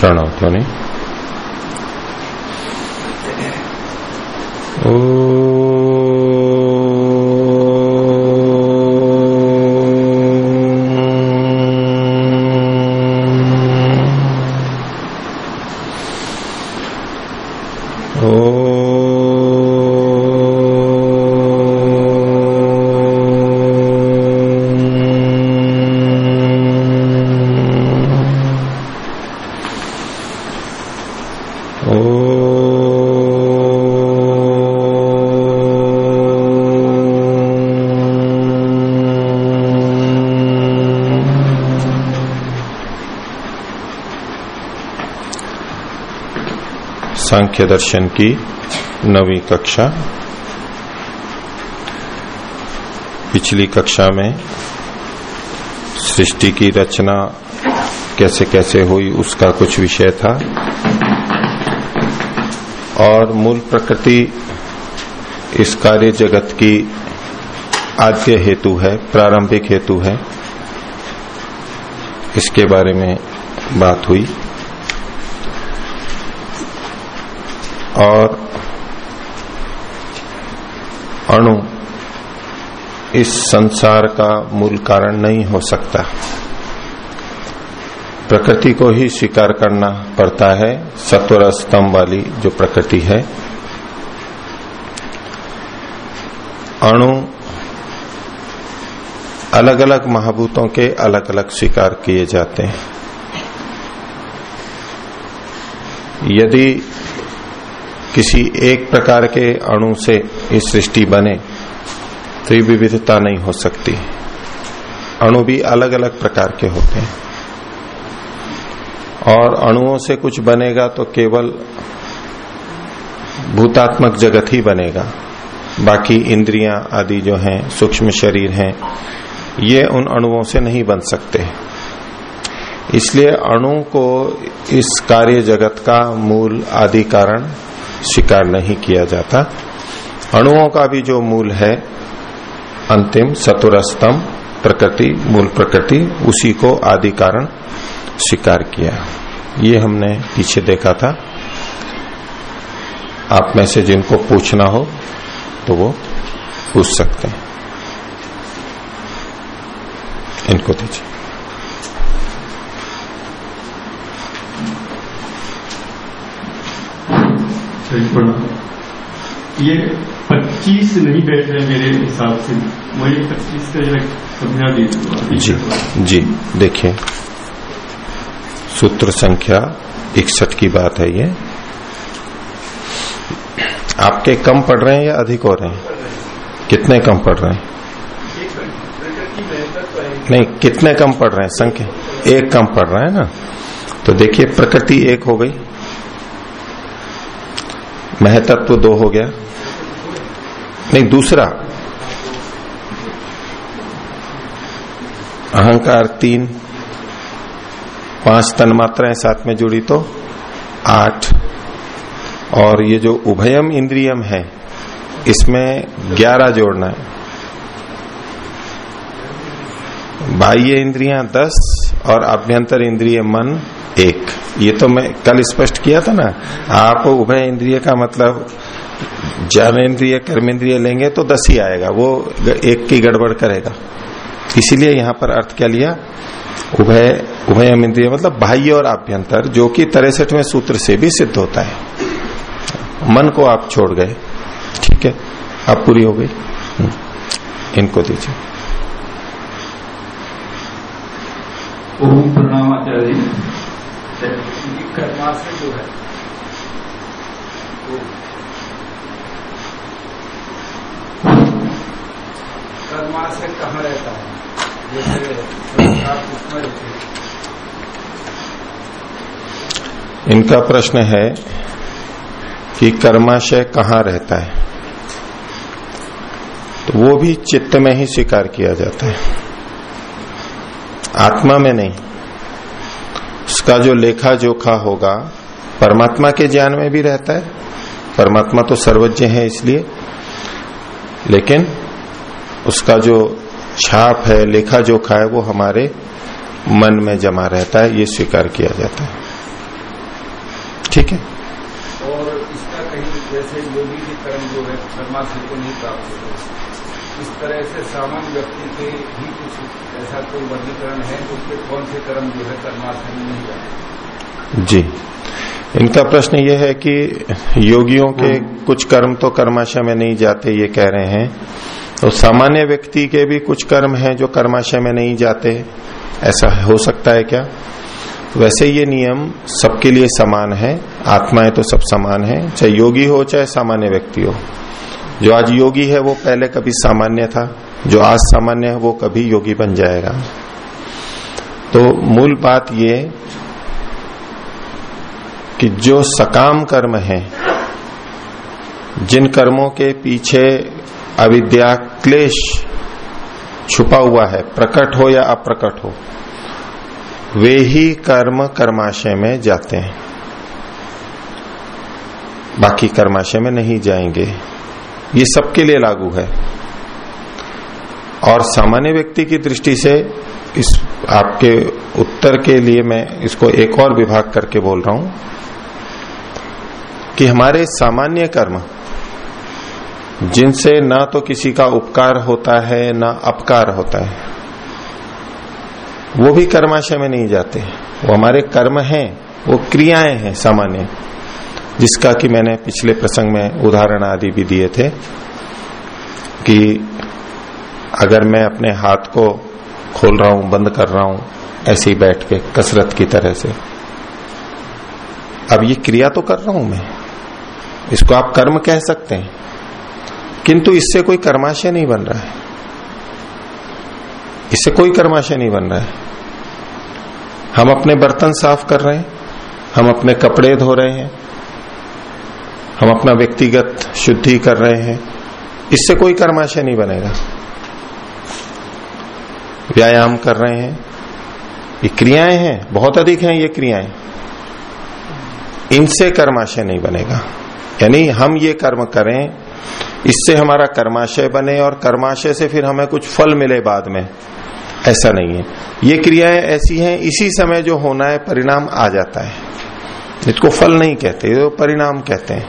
प्रणव ध्वनि सांख्य दर्शन की नवी कक्षा। पिछली कक्षा में सृष्टि की रचना कैसे कैसे हुई उसका कुछ विषय था। और मूल प्रकृति इस कार्य जगत की आद्य हेतु है, प्रारंभिक हेतु है। इसके बारे में बात हुई। और अणु इस संसार का मूल कारण नहीं हो सकता। प्रकृति को ही स्वीकार करना पड़ता है सत्वर स्तंभ वाली जो प्रकृति है। अणु अलग अलग महाभूतों के अलग अलग स्वीकार किए जाते हैं। यदि किसी एक प्रकार के अणु से इस सृष्टि बने तो ये विविधता नहीं हो सकती। अणु भी अलग अलग प्रकार के होते हैं। और अणुओं से कुछ बनेगा तो केवल भूतात्मक जगत ही बनेगा। बाकी इंद्रियाँ आदि जो हैं, सूक्ष्म शरीर हैं, ये उन अणुओं से नहीं बन सकते। इसलिए अणु को इस कार्य जगत का मूल आदि कारण स्वीकार नहीं किया जाता। अणुओं का भी जो मूल है, अंतिम सतुरस्तम प्रकृति, मूल प्रकृति, उसी को आदि कारण स्वीकार किया। ये हमने पीछे देखा था। आप में से जिनको पूछना हो तो वो पूछ सकते हैं। इनको दीजिए। ये 25 नहीं बैठ रहे मेरे हिसाब से। मुझे 25 का जरा समझा दीजिए जी जी, देखिए। सूत्र संख्या इकसठ की बात है ये। आपके कम पढ़ रहे हैं या अधिक हो रहे हैं? कितने कम पढ़ रहे हैं? नहीं, कितने कम पढ़ रहे हैं? संख्या एक कम पढ़ रहा है ना। तो देखिए, प्रकृति एक हो गई। महतत्व दो हो गया। नहीं, दूसरा, अहंकार तीन, पाँच तन मात्राएँ साथ में जुड़ी तो आठ। और ये जो उभयम इंद्रियम है, इसमें ग्यारह जोड़ना है। बाह्य इंद्रियाँ दस और आभ्यंतर इंद्रिय मन एक। ये तो मैं कल स्पष्ट किया था ना। आप उभय इंद्रिय का मतलब ज्ञान इंद्रिय कर्म इंद्रिय लेंगे तो दस ही आएगा। वो एक की गड़बड़ करेगा। इसीलिए यहाँ पर अर्थ क्या लिया? उभय उभय इंद्रिय मतलब बाह्य और आभ्यंतर जो कि तिरसठवें सूत्र से भी सिद्ध होता है। मन को आप छोड़ गए। ठीक है? अब पूरी हो गई। इनको दीजिए। ओम प्रणाम आचार्य कर्माशय जो। है कर्माशय कहाँ है? जैसे रहते हैं। इनका प्रश्न है कि कर्माशय कहाँ रहता है? तो वो भी चित्त में ही स्वीकार किया जाता है। आत्मा में नहीं। उसका जो लेखा जोखा होगा, परमात्मा के ज्ञान में भी रहता है। परमात्मा तो सर्वज्ञ है इसलिए। लेकिन उसका जो छाप है, लेखा जोखा है, वो हमारे मन में जमा रहता है, ये स्वीकार किया जाता है। ठीक है? और इसका कहीं जैसे योगी के कर्म जो है कर्माशय को नहीं प्राप्त होते। इस तरह से सामान्य व्यक्ति के भी कुछ ऐसा कोई वर्गीकरण है तो उसके कौन से कर्म जो है कर्माशय में नहीं जाते? जी। इनका प्रश्न यह है कि योगियों के कुछ कर्म तो कर्माशय में नहीं जाते ये कह रहे हैं। तो सामान्य व्यक्ति के भी कुछ कर्म हैं जो कर्माशय में नहीं जाते। ऐसा हो सकता है क्या? वैसे ये नियम सबके लिए समान है। आत्माएँ तो सब समान है चाहे योगी हो चाहे सामान्य व्यक्ति हो। जो आज योगी है, वो पहले कभी सामान्य था, जो आज सामान्य है, वो कभी योगी बन जाएगा। तो मूल बात ये कि जो सकाम कर्म है, जिन कर्मों के पीछे अविद्या क्लेश छुपा हुआ है, प्रकट हो या अप्रकट हो, वे ही कर्म कर्माशय में जाते हैं। बाकी कर्माशय में नहीं जाएँगे। ये सबके लिए लागू है। और सामान्य व्यक्ति की दृष्टि से इस आपके उत्तर के लिए मैं इसको एक और विभाग करके बोल रहा हूँ कि हमारे सामान्य कर्म, जिनसे ना तो किसी का उपकार होता है, ना अपकार होता है, वो भी कर्माशय में नहीं जाते। वो हमारे कर्म हैं, वो क्रियाएँ हैं सामान्य। जिसका कि मैंने पिछले प्रसंग में उदाहरण आदि भी दिए थे कि अगर मैं अपने हाथ को खोल रहा हूँ, बंद कर रहा हूँ, ऐसे ही बैठ के कसरत की तरह से। अब ये क्रिया तो कर रहा हूँ मैं। इसको आप कर्म कह सकते हैं। किंतु इससे कोई कर्माशय नहीं बन रहा है। इससे कोई कर्माशय नहीं बन रहा है। हम अपने बर्तन साफ़ कर रहे हैं, हम अपने कपड़े धो रहे हैं हम अपना व्यक्तिगत शुद्धि कर रहे हैं। इससे कोई कर्माशय नहीं बनेगा। व्यायाम कर रहे हैं। ये क्रियाएँ हैं, बहुत अधिक हैं ये क्रियाएँ। इनसे कर्माशय नहीं बनेगा। यानी हम ये कर्म करें, इससे हमारा कर्माशय बने और कर्माशय से फिर हमें कुछ फल मिले बाद में। ऐसा नहीं है। ये क्रियाएँ ऐसी हैं, इसी समय जो होना है, परिणाम आ जाता है। इसको फल नहीं कहते, ये परिणाम कहते हैं।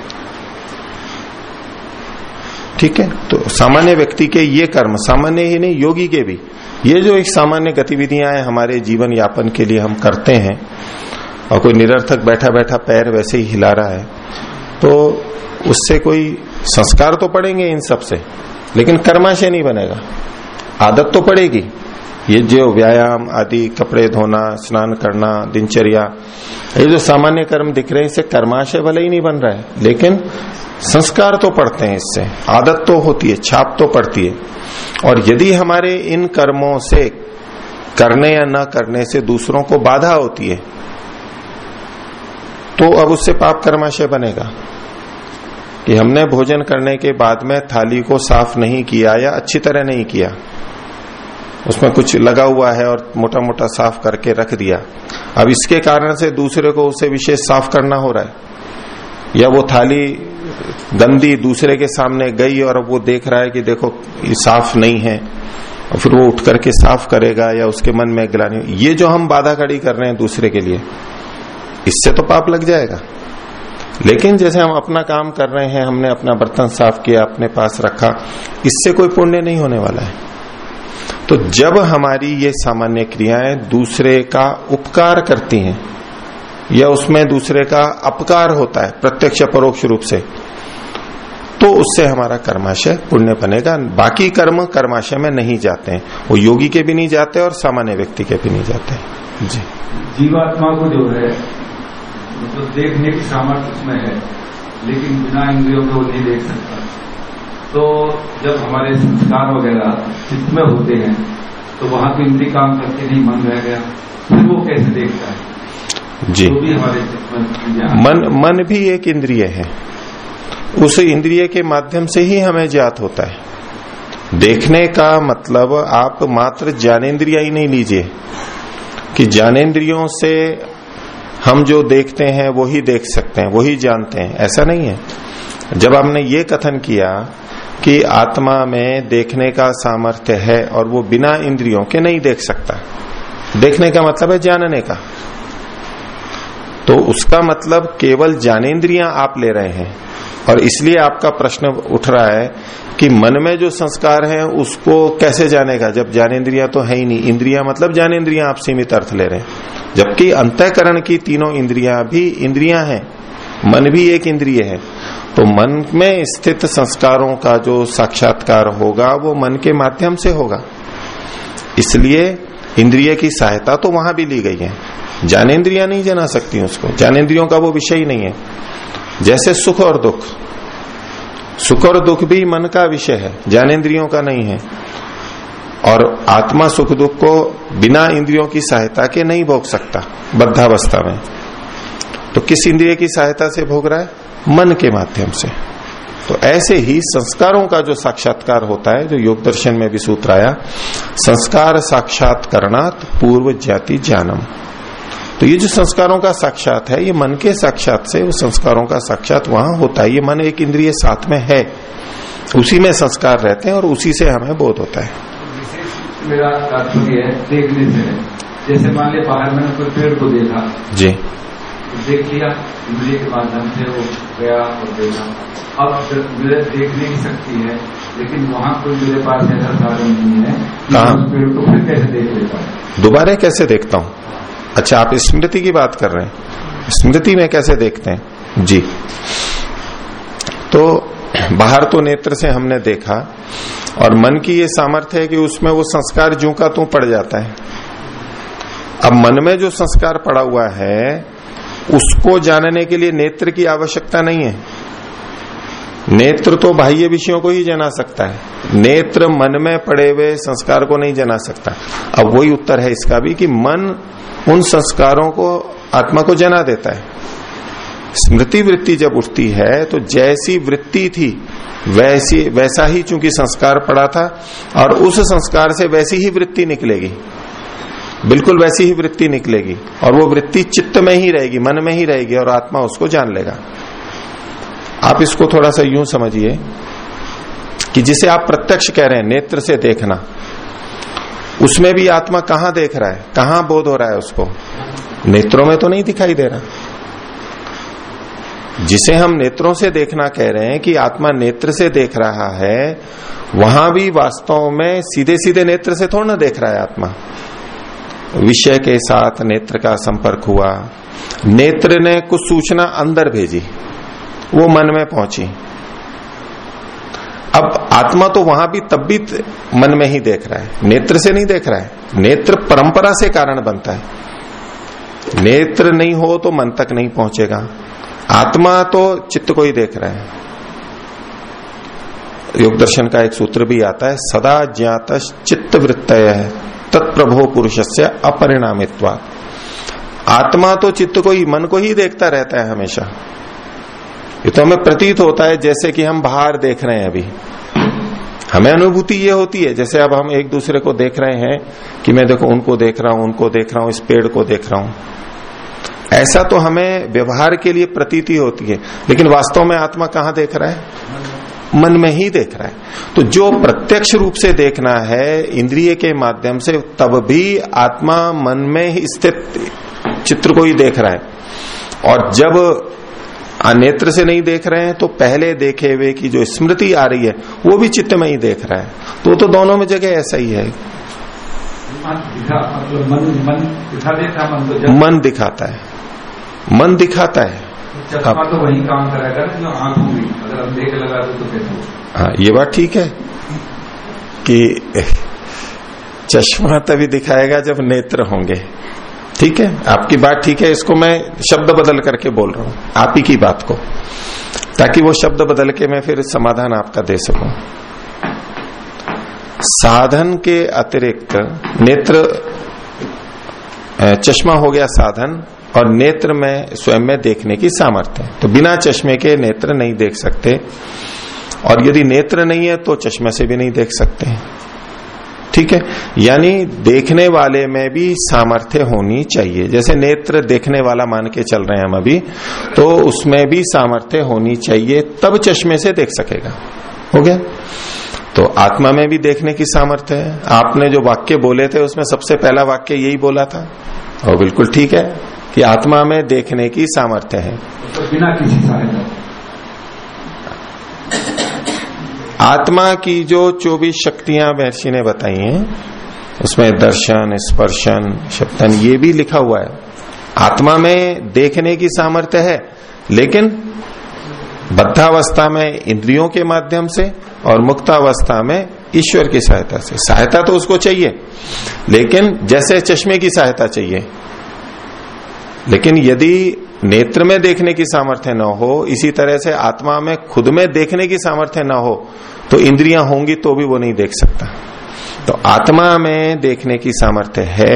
ठीक है? तो सामान्य व्यक्ति के ये कर्म, सामान्य ही नहीं, योगी के भी। ये जो एक सामान्य गतिविधियाँ हैं हमारे जीवन यापन के लिए हम करते हैं, और कोई निरर्थक बैठा बैठा पैर वैसे ही हिला रहा है तो उससे कोई संस्कार तो पड़ेंगे इन सबसे, लेकिन कर्माशय नहीं बनेगा। आदत तो पड़ेगी। ये जो व्यायाम आदि, कपड़े धोना, स्नान करना, दिनचर्या, ये जो सामान्य कर्म दिख रहे हैं इससे कर्माशय भले ही नहीं बन रहा है, लेकिन संस्कार तो पड़ते हैं इससे, आदत तो होती है, छाप तो पड़ती है। और यदि हमारे इन कर्मों से, करने या न करने से दूसरों को बाधा होती है तो अब उससे पाप कर्माशय बनेगा। कि हमने भोजन करने के बाद में थाली को साफ़ नहीं किया या अच्छी तरह नहीं किया उसमें कुछ लगा हुआ है और मोटा मोटा साफ़ करके रख दिया। अब इसके कारण से दूसरे को उसे विशेष साफ़ करना हो रहा है। या वो थाली, गंदी दूसरे के सामने गई और अब वो देख रहा है कि देखो, ये साफ़ नहीं है। और फिर वो उठ करके साफ़ करेगा या उसके मन में गिलानी ये जो हम बाधा खड़ी कर रहे हैं दूसरे के लिए, इससे तो पाप लग जाएगा। लेकिन जैसे हम अपना काम कर रहे हैं, हमने अपना बर्तन साफ़ किया, अपने पास रखा, इससे कोई पुण्य नहीं होने वाला है। तो जब हमारी ये सामान्य क्रियाएँ दूसरे का उपकार करती हैं, या उसमें दूसरे का अपकार होता है, प्रत्यक्ष परोक्ष रूप से तो उससे हमारा कर्माशय पुण्य बनेगा। बाकी कर्म कर्माशय में नहीं जाते हैं। वो योगी के भी नहीं जाते और सामान्य व्यक्ति के भी नहीं जाते हैं। जी। जीवात्मा को जो है मतलब देखने की सामर्थ्य उसमें है, लेकिन बिना इंद्रियों के नहीं देख सकता। तो जब हमारे संस्कार वगैरह चित्त में होते हैं तो वहाँ तो इंद्री काम करके नहीं मन रह गया। फिर वो कैसे देखता है? जी। तो भी हमारे मन मन भी एक इंद्रिय है। उस इंद्रिय के माध्यम से ही हमें ज्ञात होता है। देखने का मतलब आप मात्र ज्ञानेन्द्रिया ही नहीं लीजिए। कि ज्ञानेन्द्रियों से हम जो देखते हैं वो ही देख सकते हैं वो ही जानते हैं। ऐसा नहीं है। जब हमने ये कथन किया कि आत्मा में देखने का सामर्थ्य है और वो बिना इंद्रियों के नहीं देख सकता। देखने का मतलब है जानने का। तो उसका मतलब केवल ज्ञानेन्द्रियाँ आप ले रहे हैं। और इसलिए आपका प्रश्न उठ रहा है कि मन में जो संस्कार है, उसको कैसे जानेगा? जब ज्ञानेन्द्रिया तो है ही नहीं। इंद्रिया मतलब ज्ञानेन्द्रिया आप सीमित अर्थ ले रहे हैं। जबकि अंतकरण की तीनों इंद्रियाँ भी इंद्रियाँ हैं। मन भी एक इंद्रिय है। तो मन में स्थित संस्कारों का जो साक्षात्कार होगा, वो मन के माध्यम से होगा। इसलिए इंद्रिय की सहायता तो वहाँ भी ली गई है। ज्ञानेन्द्रिया नहीं जना सकती उसको। ज्ञानेन्द्रियों का वो विषय ही नहीं है। जैसे सुख और दुख। सुख और दुख भी मन का विषय है, ज्ञानेन्द्रियों का नहीं है। और आत्मा सुख दुख को बिना इंद्रियों की सहायता के नहीं भोग सकता, बद्धावस्था में। तो किस इंद्रिय की सहायता से भोग रहा है? मन के माध्यम से। तो ऐसे ही संस्कारों का जो साक्षात्कार होता है जो योग दर्शन में भी सूत्र आया संस्कार साक्षात्कारणात पूर्व जाति ज्ञानम। तो ये जो संस्कारों का साक्षात है ये मन के साक्षात से उस संस्कारों का साक्षात वहाँ होता है। ये मन एक इंद्रिय साथ में है उसी में संस्कार रहते हैं और उसी से हमें बोध होता है। मेरा तात्पर्य है देखने से जैसे मान लिया बाहर मैंने कोई पेड़ को देखा। जी। देख लिया इंद्रिय के माध्यम से वो गया और देखा। अब मेरे देखने की शक्ति है लेकिन वहाँ कोई मेरे पास ऐसा साधन नहीं है कहाँ? उस पेड़ को फिर कैसे देख लेता हूँ? दोबारा कैसे देखता हूँ? अच्छा आप स्मृति की बात कर रहे हैं। स्मृति में कैसे देखते हैं? जी। तो बाहर तो नेत्र से हमने देखा और मन की ये सामर्थ्य है कि उसमें वो संस्कार जू का तू पड़ जाता है। अब मन में जो संस्कार पड़ा हुआ है उसको जानने के लिए नेत्र की आवश्यकता नहीं है। नेत्र तो बाह्य विषयों को ही जना सकता है। नेत्र मन में पड़े हुए संस्कार को नहीं जना सकता। अब वही उत्तर है इसका भी कि मन उन संस्कारों को आत्मा को जना देता है। स्मृति वृत्ति जब उठती है तो जैसी वृत्ति थी, वैसी, वैसा ही चूँकि संस्कार पड़ा था, और उस संस्कार से वैसी ही वृत्ति निकलेगी। बिल्कुल वैसी ही वृत्ति निकलेगी और वो वृत्ति चित्त में ही रहेगी, मन में ही रहेगी और आत्मा उसको जान लेगा। आप इसको थोड़ा सा यूँ समझिए कि जिसे आप प्रत्यक्ष कह रहे हैं, नेत्र से देखना, उसमें भी आत्मा कहाँ देख रहा है, कहाँ बोध हो रहा है उसको? नेत्रों में तो नहीं दिखाई दे रहा। जिसे हम नेत्रों से देखना कह रहे हैं कि आत्मा नेत्र से देख रहा है, वहाँ भी वास्तव में सीधे सीधे नेत्र से थोड़ा ना देख रहा है आत्मा। विषय के साथ नेत्र का संपर्क हुआ। नेत्र ने कुछ सूचना अंदर भेजी। वो मन में पहुँची। अब आत्मा तो वहाँ भी तब भी मन में ही देख रहा है। नेत्र से नहीं देख रहा है। नेत्र परंपरा से कारण बनता है। नेत्र नहीं हो तो मन तक नहीं पहुंचेगा। आत्मा तो चित्त को ही देख रहा है। योग दर्शन का एक सूत्र भी आता है, सदा ज्ञात चित्त वृत्त तत्प्रभो पुरुष से आत्मा तो चित्त को ही, मन को ही देखता रहता है हमेशा। ये तो हमें प्रतीत होता है जैसे कि हम बाहर देख रहे हैं अभी। हमें अनुभूति ये होती है, जैसे अब हम एक दूसरे को देख रहे हैं कि मैं देखो उनको देख रहा हूँ, उनको देख रहा हूँ, इस पेड़ को देख रहा हूँ। ऐसा तो हमें व्यवहार के लिए प्रतीति होती है, लेकिन वास्तव में आत्मा कहाँ देख रहा है? मन में ही देख रहा है। तो जो प्रत्यक्ष रूप से देखना है, इंद्रिय के माध्यम से, तब भी आत्मा मन में ही स्थित चित्र को ही देख रहा है। और जब अनेत्र से नहीं देख रहे हैं तो पहले देखे हुए की जो स्मृति आ रही है, वो भी चित्त में ही देख रहा है। तो तो दोनों में जगह ऐसा ही है। मन मन दिखा मन तो मन दिखाता है। मन दिखाता है। तो वही काम करेगा जो आँखों में दो तो होगा? हाँ ये बात ठीक है कि चश्मा तभी दिखाएगा जब नेत्र होंगे। ठीक है? आपकी बात ठीक है, इसको मैं शब्द बदल करके बोल रहा हूँ, आप ही की बात को। ताकि वो शब्द बदल के मैं फिर समाधान आपका दे सकूँ। साधन के अतिरिक्त नेत्र चश्मा हो गया साधन और नेत्र में स्वयं में देखने की सामर्थ्य तो बिना चश्मे के नेत्र नहीं देख सकते। और यदि नेत्र नहीं है तो चश्मे से भी नहीं देख सकते। ठीक है? यानी देखने वाले में भी सामर्थ्य होनी चाहिए। जैसे नेत्र देखने वाला मान के चल रहे हैं हम अभी तो उसमें भी सामर्थ्य होनी चाहिए, तब चश्मे से देख सकेगा। हो गया? तो आत्मा में भी देखने की सामर्थ्य है। आपने जो वाक्य बोले थे, उसमें सबसे पहला वाक्य यही बोला था। और बिल्कुल ठीक है। कि आत्मा में देखने की सामर्थ्य है। तो बिना किसी सहायता आत्मा की जो चौबीस शक्तियाँ महर्षि ने बताई हैं उसमें दर्शन स्पर्शन शब्दन ये भी लिखा हुआ है। आत्मा में देखने की सामर्थ्य है लेकिन बद्धावस्था में इंद्रियों के माध्यम से और मुक्तावस्था में ईश्वर की सहायता से। सहायता तो उसको चाहिए लेकिन जैसे चश्मे की सहायता चाहिए लेकिन यदि नेत्र में देखने की सामर्थ्य न हो, इसी तरह से आत्मा में खुद में देखने की सामर्थ्य न हो तो इंद्रियाँ होंगी तो भी वो नहीं देख सकता। तो आत्मा में देखने की सामर्थ्य है,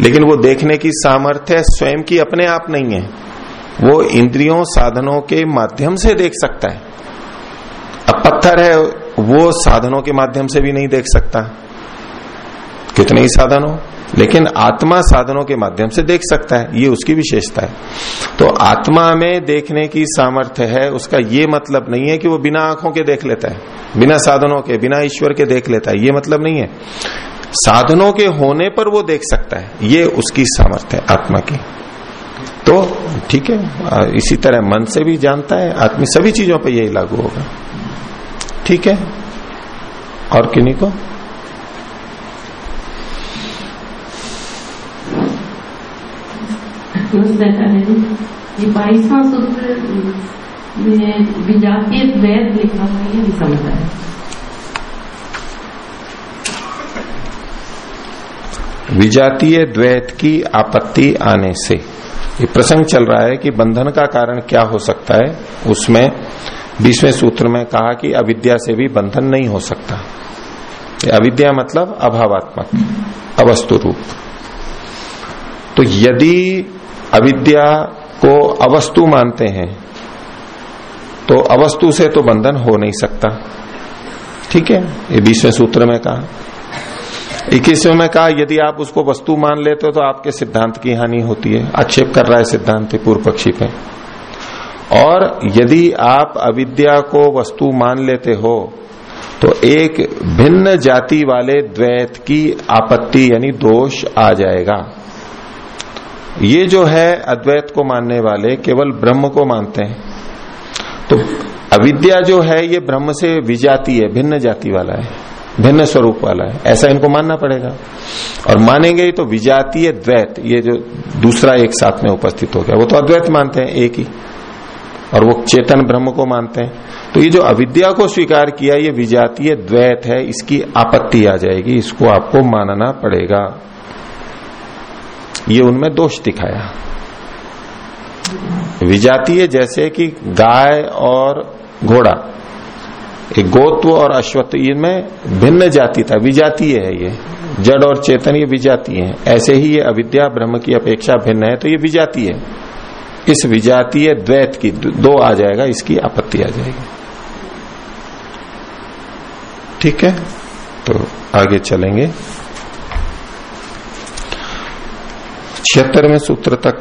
लेकिन वो देखने की सामर्थ्य स्वयं की अपने आप नहीं है। वो इंद्रियों, साधनों के माध्यम से देख सकता है। अब पत्थर है, वो साधनों के माध्यम से भी नहीं देख सकता। कितने ही साधन हो, लेकिन आत्मा साधनों के माध्यम से देख सकता है, ये उसकी विशेषता है। तो आत्मा में देखने की सामर्थ्य है, उसका ये मतलब नहीं है कि वो बिना आँखों के देख लेता है, बिना साधनों के, बिना ईश्वर के देख लेता है, ये मतलब नहीं है। साधनों के होने पर वो देख सकता है, ये उसकी सामर्थ्य है, आत्मा की। तो ठीक है इसी तरह मन से भी जानता है आदमी सभी चीज़ों पर यही लागू होगा। ठीक है? और किन्हीं को? ये बाईसवा सूत्र विजातीय लिखा हुआ है है। विजातीय द्वैत की आपत्ति आने से, ये प्रसंग चल रहा है कि बंधन का कारण क्या हो सकता है। उसमें, बीसवें सूत्र में कहा कि अविद्या से भी बंधन नहीं हो सकता। अविद्या मतलब अभावात्मक, अवस्तु रूप। तो यदि अविद्या को अवस्तु मानते हैं तो अवस्तु से तो बंधन हो नहीं सकता। ठीक है? ये बीसवें सूत्र में कहा। इक्कीसवें में कहा, यदि आप उसको वस्तु मान लेते हो तो आपके सिद्धांत की हानि होती है। आक्षेप कर रहा है सिद्धांत पूर्व पक्षी पे। और यदि आप अविद्या को वस्तु मान लेते हो तो एक भिन्न जाति वाले द्वैत की आपत्ति यानी दोष आ जाएगा। ये जो है अद्वैत को मानने वाले केवल ब्रह्म को मानते हैं। तो अविद्या जो है, ये ब्रह्म से विजाती है, भिन्न जाति वाला है, भिन्न स्वरूप वाला है। ऐसा इनको मानना पड़ेगा। और मानेंगे तो विजातीय द्वैत। ये जो दूसरा एक साथ में उपस्थित हो गया, वो तो अद्वैत मानते हैं, एक ही। और वो चेतन ब्रह्म को मानते हैं। तो ये जो अविद्या को स्वीकार किया, ये विजातीय द्वैत है, इसकी आपत्ति आ जाएगी, इसको आपको मानना पड़ेगा। ये उनमें दोष दिखाया। विजातीय जैसे कि गाय और घोड़ा, एक गोत्व और अश्वत्व इनमें भिन्न जाति था, विजातीय है ये। जड़ और चेतन ये विजातीय है। ऐसे ही ये अविद्या ब्रह्म की अपेक्षा भिन्न है तो ये विजातीय है। इस विजातीय द्वैत की दो आ जाएगा, इसकी आपत्ति आ जाएगी। ठीक है? तो आगे चलेंगे। छिहत्तरवें सूत्र तक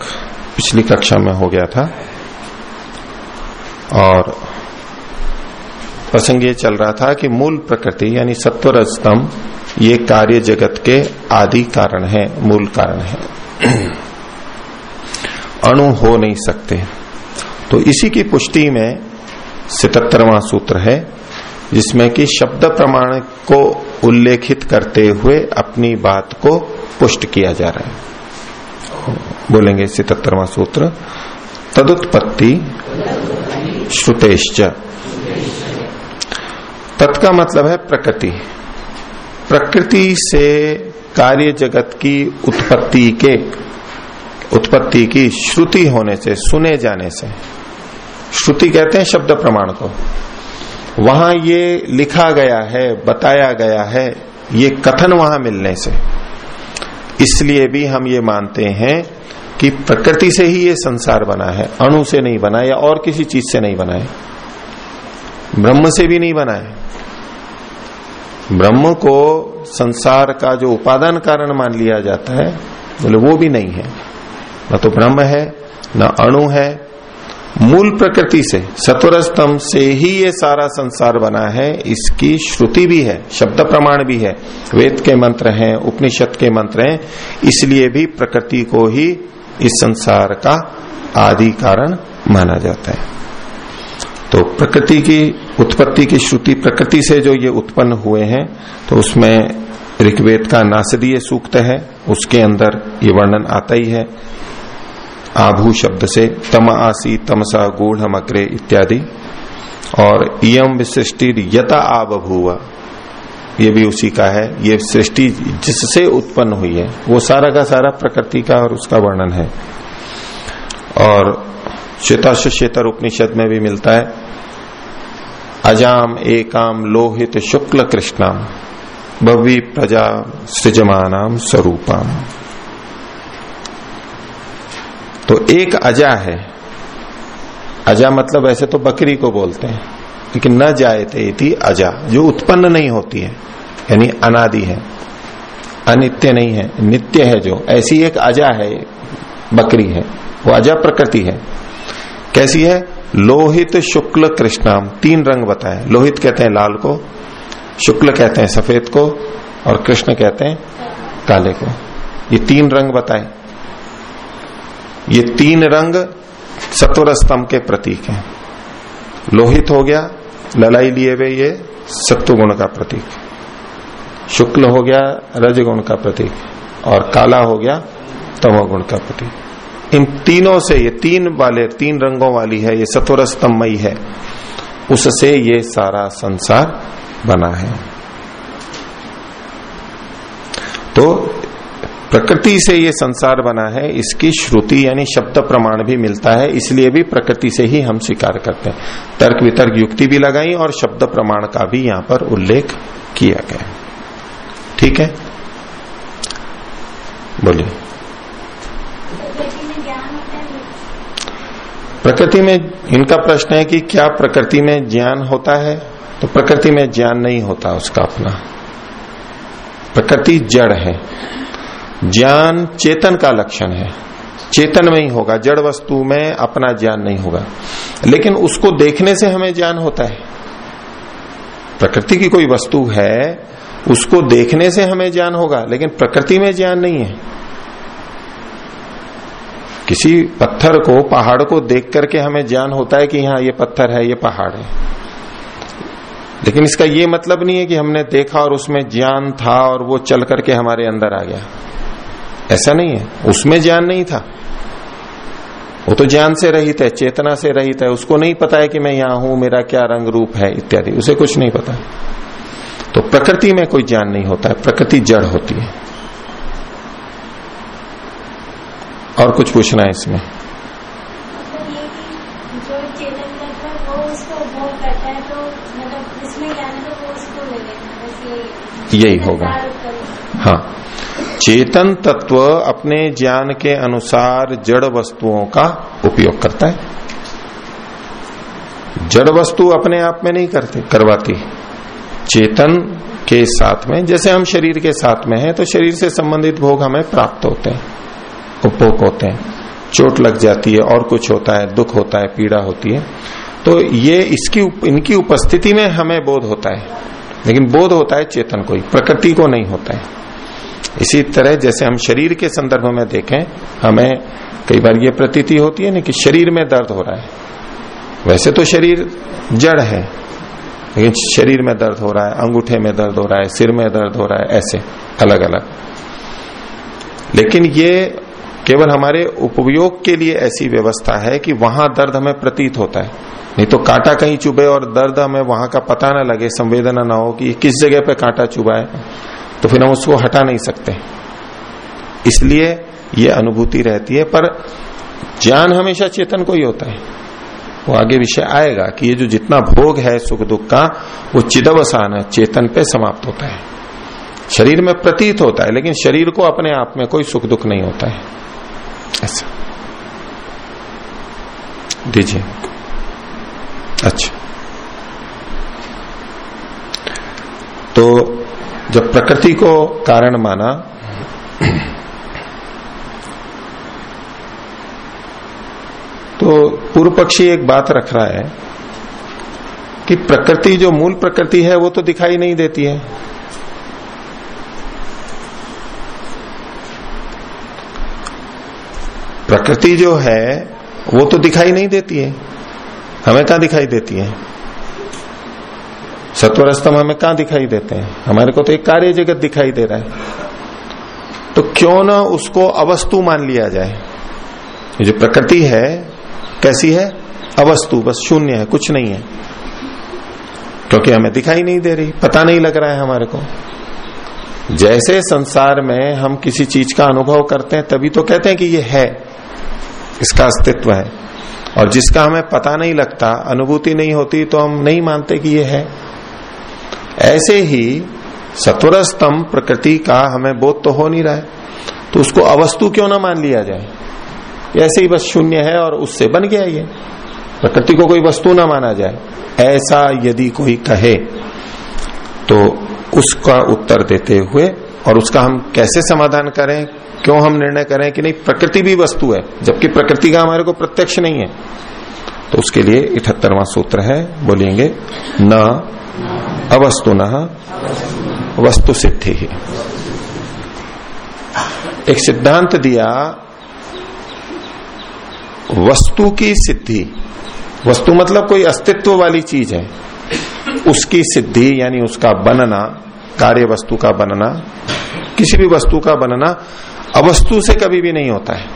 पिछली कक्षा में हो गया था। और प्रसंग ये चल रहा था कि मूल प्रकृति यानी सत्वर स्तंभ ये कार्य जगत के आदि कारण है, मूल कारण है। अणु हो नहीं सकते। तो इसी की पुष्टि में सितरवा सूत्र है, जिसमें कि शब्द प्रमाण को उल्लेखित करते हुए अपनी बात को पुष्ट किया जा रहा है। बोलेंगे सितरवा सूत्र। तदुत्पत्ति श्रुतेश्च। तत्का मतलब है प्रकृति। प्रकृति से कार्य जगत की उत्पत्ति के, उत्पत्ति की श्रुति होने से, सुने जाने से। श्रुति कहते हैं शब्द प्रमाण को। वहाँ ये लिखा गया है, बताया गया है, ये कथन वहाँ मिलने से। इसलिए भी हम ये मानते हैं कि प्रकृति से ही ये संसार बना है, अणु से नहीं बना या और किसी चीज़ से नहीं बना है। ब्रह्म से भी नहीं बना है। ब्रह्म को संसार का जो उपादान कारण मान लिया जाता है, बोले वो भी नहीं है। न तो ब्रह्म है, न अणु है मूल प्रकृति से सत्वर स्तंभ से ही ये सारा संसार बना है, इसकी श्रुति भी है, शब्द प्रमाण भी है, वेद के मंत्र हैं, उपनिषद के मंत्र हैं, इसलिए भी प्रकृति को ही इस संसार का आदि कारण माना जाता है। तो प्रकृति की उत्पत्ति की श्रुति प्रकृति से जो ये उत्पन्न हुए हैं तो उसमें ऋग्वेद का नासदीय सूक्त है, उसके अंदर ये वर्णन आता ही है। आभू शब्द से, तम आसी, तमसा गूढ़ मकरे इत्यादि। और इम विसृष्टि यता आबभूवा। ये भी उसी का है। ये सृष्टि जिससे उत्पन्न हुई है, वो सारा का सारा प्रकृति का और उसका वर्णन है। और श्वेताश श्वेतर उपनिषद में भी मिलता है, अजाम एकाम लोहित शुक्ल कृष्णाम भव्य प्रजा सृजमानाम स्वरूपाम। तो एक अजा है। अजा मतलब ऐसे तो बकरी को बोलते हैं, लेकिन न जाए थे अजा, जो उत्पन्न नहीं होती है, यानी अनादि है, अनित्य नहीं है, नित्य है जो, ऐसी एक अजा है, बकरी है, वो अजा प्रकृति है। कैसी है? लोहित शुक्ल कृष्णाम, तीन रंग बताए, लोहित कहते हैं लाल को, शुक्ल कहते हैं सफ़ेद को, और कृष्ण कहते हैं काले को। ये तीन रंग बताए। ये तीन रंग सत्वर स्तंभ के प्रतीक हैं। लोहित हो गया, ललाई लिए हुए ये सत्वगुण का प्रतीक। शुक्ल हो गया, रजगुण का प्रतीक। और काला हो गया, तमोगुण का प्रतीक। इन तीनों से ये तीन वाले, तीन रंगों वाली है, ये सत्वर स्तंभमयी है। उससे ये सारा संसार बना है। तो प्रकृति से ये संसार बना है इसकी श्रुति यानी शब्द प्रमाण भी मिलता है इसलिए भी प्रकृति से ही हम स्वीकार करते हैं। तर्क वितर्क युक्ति भी लगाई और शब्द प्रमाण का भी यहाँ पर उल्लेख किया गया ठीक है? बोलिए। प्रकृति में इनका प्रश्न है कि क्या प्रकृति में ज्ञान होता है? तो प्रकृति में ज्ञान नहीं होता उसका अपना। प्रकृति जड़ है। ज्ञान चेतन का लक्षण है। चेतन में ही होगा, जड़ वस्तु में अपना ज्ञान नहीं होगा। लेकिन उसको देखने से हमें ज्ञान होता है। प्रकृति की कोई वस्तु है, उसको देखने से हमें ज्ञान होगा, लेकिन प्रकृति में ज्ञान नहीं है। किसी पत्थर को, पहाड़ को देख करके हमें ज्ञान होता है कि हाँ ये पत्थर है, ये पहाड़ है। लेकिन इसका ये मतलब नहीं है कि हमने देखा और उसमें ज्ञान था और वो चल करके हमारे अंदर आ गया। ऐसा नहीं है। उसमें ज्ञान नहीं था। वो तो ज्ञान से रहित है चेतना से रहित है। उसको नहीं पता है कि मैं यहाँ हूँ मेरा क्या रंग रूप है इत्यादि। उसे कुछ नहीं पता। तो प्रकृति में कोई ज्ञान नहीं होता है। प्रकृति जड़ होती है। और कुछ पूछना है इसमें? यही होगा। हाँ। चेतन तत्व अपने ज्ञान के अनुसार जड़ वस्तुओं का उपयोग करता है। जड़ वस्तु अपने आप में नहीं करते, करवाती चेतन के साथ में, जैसे हम शरीर के साथ में हैं तो शरीर से संबंधित भोग हमें प्राप्त होते हैं, उपभोग होते हैं। चोट लग जाती है, और कुछ होता है, दुख होता है, पीड़ा होती है। तो ये इसकी इनकी उपस्थिति में हमें बोध होता है। लेकिन बोध होता है चेतन को ही, प्रकृति को नहीं होता है। इसी तरह जैसे हम शरीर के संदर्भ में देखें, हमें कई बार ये प्रतीति होती है ना कि शरीर में दर्द हो रहा है। वैसे तो शरीर जड़ है, लेकिन शरीर में दर्द हो रहा है, अंगूठे में दर्द हो रहा है, सिर में दर्द हो रहा है, ऐसे अलग अलग लेकिन ये केवल हमारे उपयोग के लिए ऐसी व्यवस्था है कि वहाँ दर्द हमें प्रतीत होता है। नहीं तो कांटा कहीं चुभे और दर्द हमें वहाँ का पता ना लगे, संवेदना ना हो कि किस जगह पे कांटा चुभा है। तो फिर हम उसको हटा नहीं सकते। इसलिए ये अनुभूति रहती है, पर ज्ञान हमेशा चेतन को ही होता है। वो आगे विषय आएगा कि ये जो जितना भोग है सुख दुख का, वो चिदवसान चेतन पे समाप्त होता है। शरीर में प्रतीत होता है, लेकिन शरीर को अपने आप में कोई सुख दुख नहीं होता है। ऐसा। दीजिए। अच्छा। तो जब प्रकृति को कारण माना तो पूर्व पक्षी एक बात रख रहा है कि प्रकृति जो मूल प्रकृति है, वो तो दिखाई नहीं देती है। प्रकृति जो है, वो तो दिखाई नहीं देती है। हमें कहा दिखाई देती है? सत्वर स्तंभ हमें कहा दिखाई देते हैं? हमारे को तो एक कार्य जगत दिखाई दे रहा है। तो क्यों ना उसको अवस्तु मान लिया जाए? ये जो प्रकृति है, कैसी है? अवस्तु, बस शून्य है, कुछ नहीं है। क्योंकि हमें दिखाई नहीं दे रही, पता नहीं लग रहा है हमारे को। जैसे संसार में हम किसी चीज़ का अनुभव करते हैं, तभी तो कहते हैं कि ये है, इसका अस्तित्व है। और जिसका हमें पता नहीं लगता, अनुभूति नहीं होती तो हम नहीं मानते कि ये है। ऐसे ही सत्वर स्तंभ प्रकृति का हमें बोध तो हो नहीं रहा है। तो उसको अवस्तु क्यों ना मान लिया जाए? ऐसे ही बस शून्य है और उससे बन गया ये। प्रकृति को कोई वस्तु ना माना जाए। ऐसा यदि कोई कहे तो उसका उत्तर देते हुए और उसका हम कैसे समाधान करें, क्यों हम निर्णय करें कि नहीं, प्रकृति भी वस्तु है, जबकि प्रकृति का हमारे को प्रत्यक्ष नहीं है। तो उसके लिए इठहत्तरवा सूत्र है, बोलेंगे, न अवस्तु न वस्तु सिद्धि। ही एक सिद्धांत दिया, वस्तु की सिद्धि, वस्तु मतलब कोई अस्तित्व वाली चीज़ है, उसकी सिद्धि यानी उसका बनना, कार्य वस्तु का बनना, किसी भी वस्तु का बनना, अवस्तु से कभी भी नहीं होता है।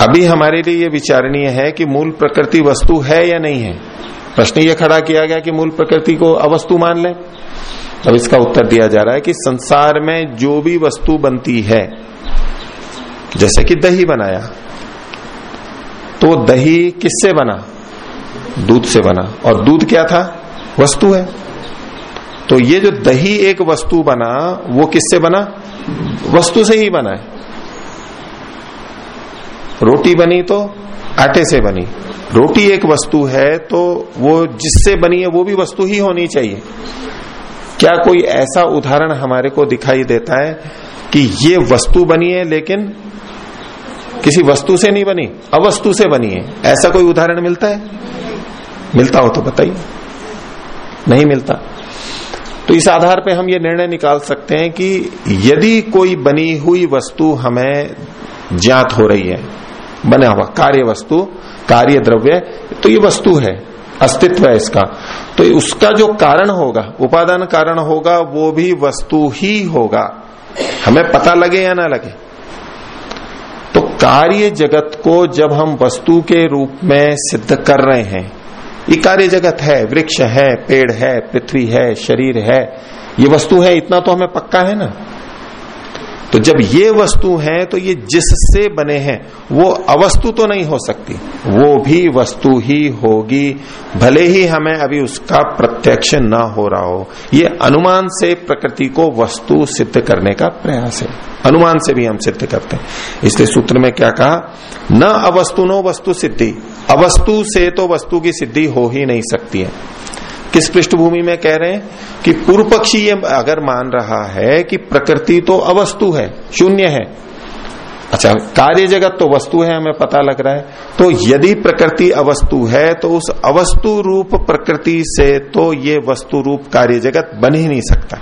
अभी हमारे लिए ये विचारणीय है कि मूल प्रकृति वस्तु है या नहीं है। प्रश्न ये खड़ा किया गया कि मूल प्रकृति को अवस्तु मान लें। अब इसका उत्तर दिया जा रहा है कि संसार में जो भी वस्तु बनती है, जैसे कि दही बनाया तो दही किससे बना? दूध से बना। और दूध क्या था? वस्तु है। तो ये जो दही एक वस्तु बना, वो किससे बना? वस्तु से ही बना है। रोटी बनी तो आटे से बनी। रोटी एक वस्तु है तो वो जिससे बनी है, वो भी वस्तु ही होनी चाहिए। क्या कोई ऐसा उदाहरण हमारे को दिखाई देता है कि ये वस्तु बनी है, लेकिन किसी वस्तु से नहीं बनी, अवस्तु से बनी है? ऐसा कोई उदाहरण मिलता है? मिलता हो तो बताइए। नहीं मिलता। तो इस आधार पे हम ये निर्णय निकाल सकते हैं कि यदि कोई बनी हुई वस्तु हमें ज्ञात हो रही है, बना हुआ कार्य वस्तु कार्य द्रव्य तो ये वस्तु है, अस्तित्व है इसका। तो उसका जो कारण होगा, उपादान कारण होगा, वो भी वस्तु ही होगा। हमें पता लगे या ना लगे? तो कार्य जगत को जब हम वस्तु के रूप में सिद्ध कर रहे हैं, ये कार्य जगत है, वृक्ष है, पेड़ है, पृथ्वी है, शरीर है, ये वस्तु है, इतना तो हमें पक्का है ना? तो जब ये वस्तु है तो ये जिससे बने हैं, वो अवस्तु तो नहीं हो सकती। वो भी वस्तु ही होगी। भले ही हमें अभी उसका प्रत्यक्ष न हो रहा हो, ये अनुमान से प्रकृति को वस्तु सिद्ध करने का प्रयास है। अनुमान से भी हम सिद्ध करते हैं। इसलिए सूत्र में क्या कहा? न अवस्तु नो वस्तु सिद्धि। अवस्तु से तो वस्तु की सिद्धि हो ही नहीं सकती है। किस पृष्ठभूमि में कह रहे हैं? कि पूर्व पक्षी ये अगर मान रहा है कि प्रकृति तो अवस्तु है, शून्य है। अच्छा कार्य जगत तो वस्तु है, हमें पता लग रहा है। तो यदि प्रकृति अवस्तु है तो उस अवस्तु रूप प्रकृति से तो ये वस्तु रूप कार्य जगत बन ही नहीं सकता।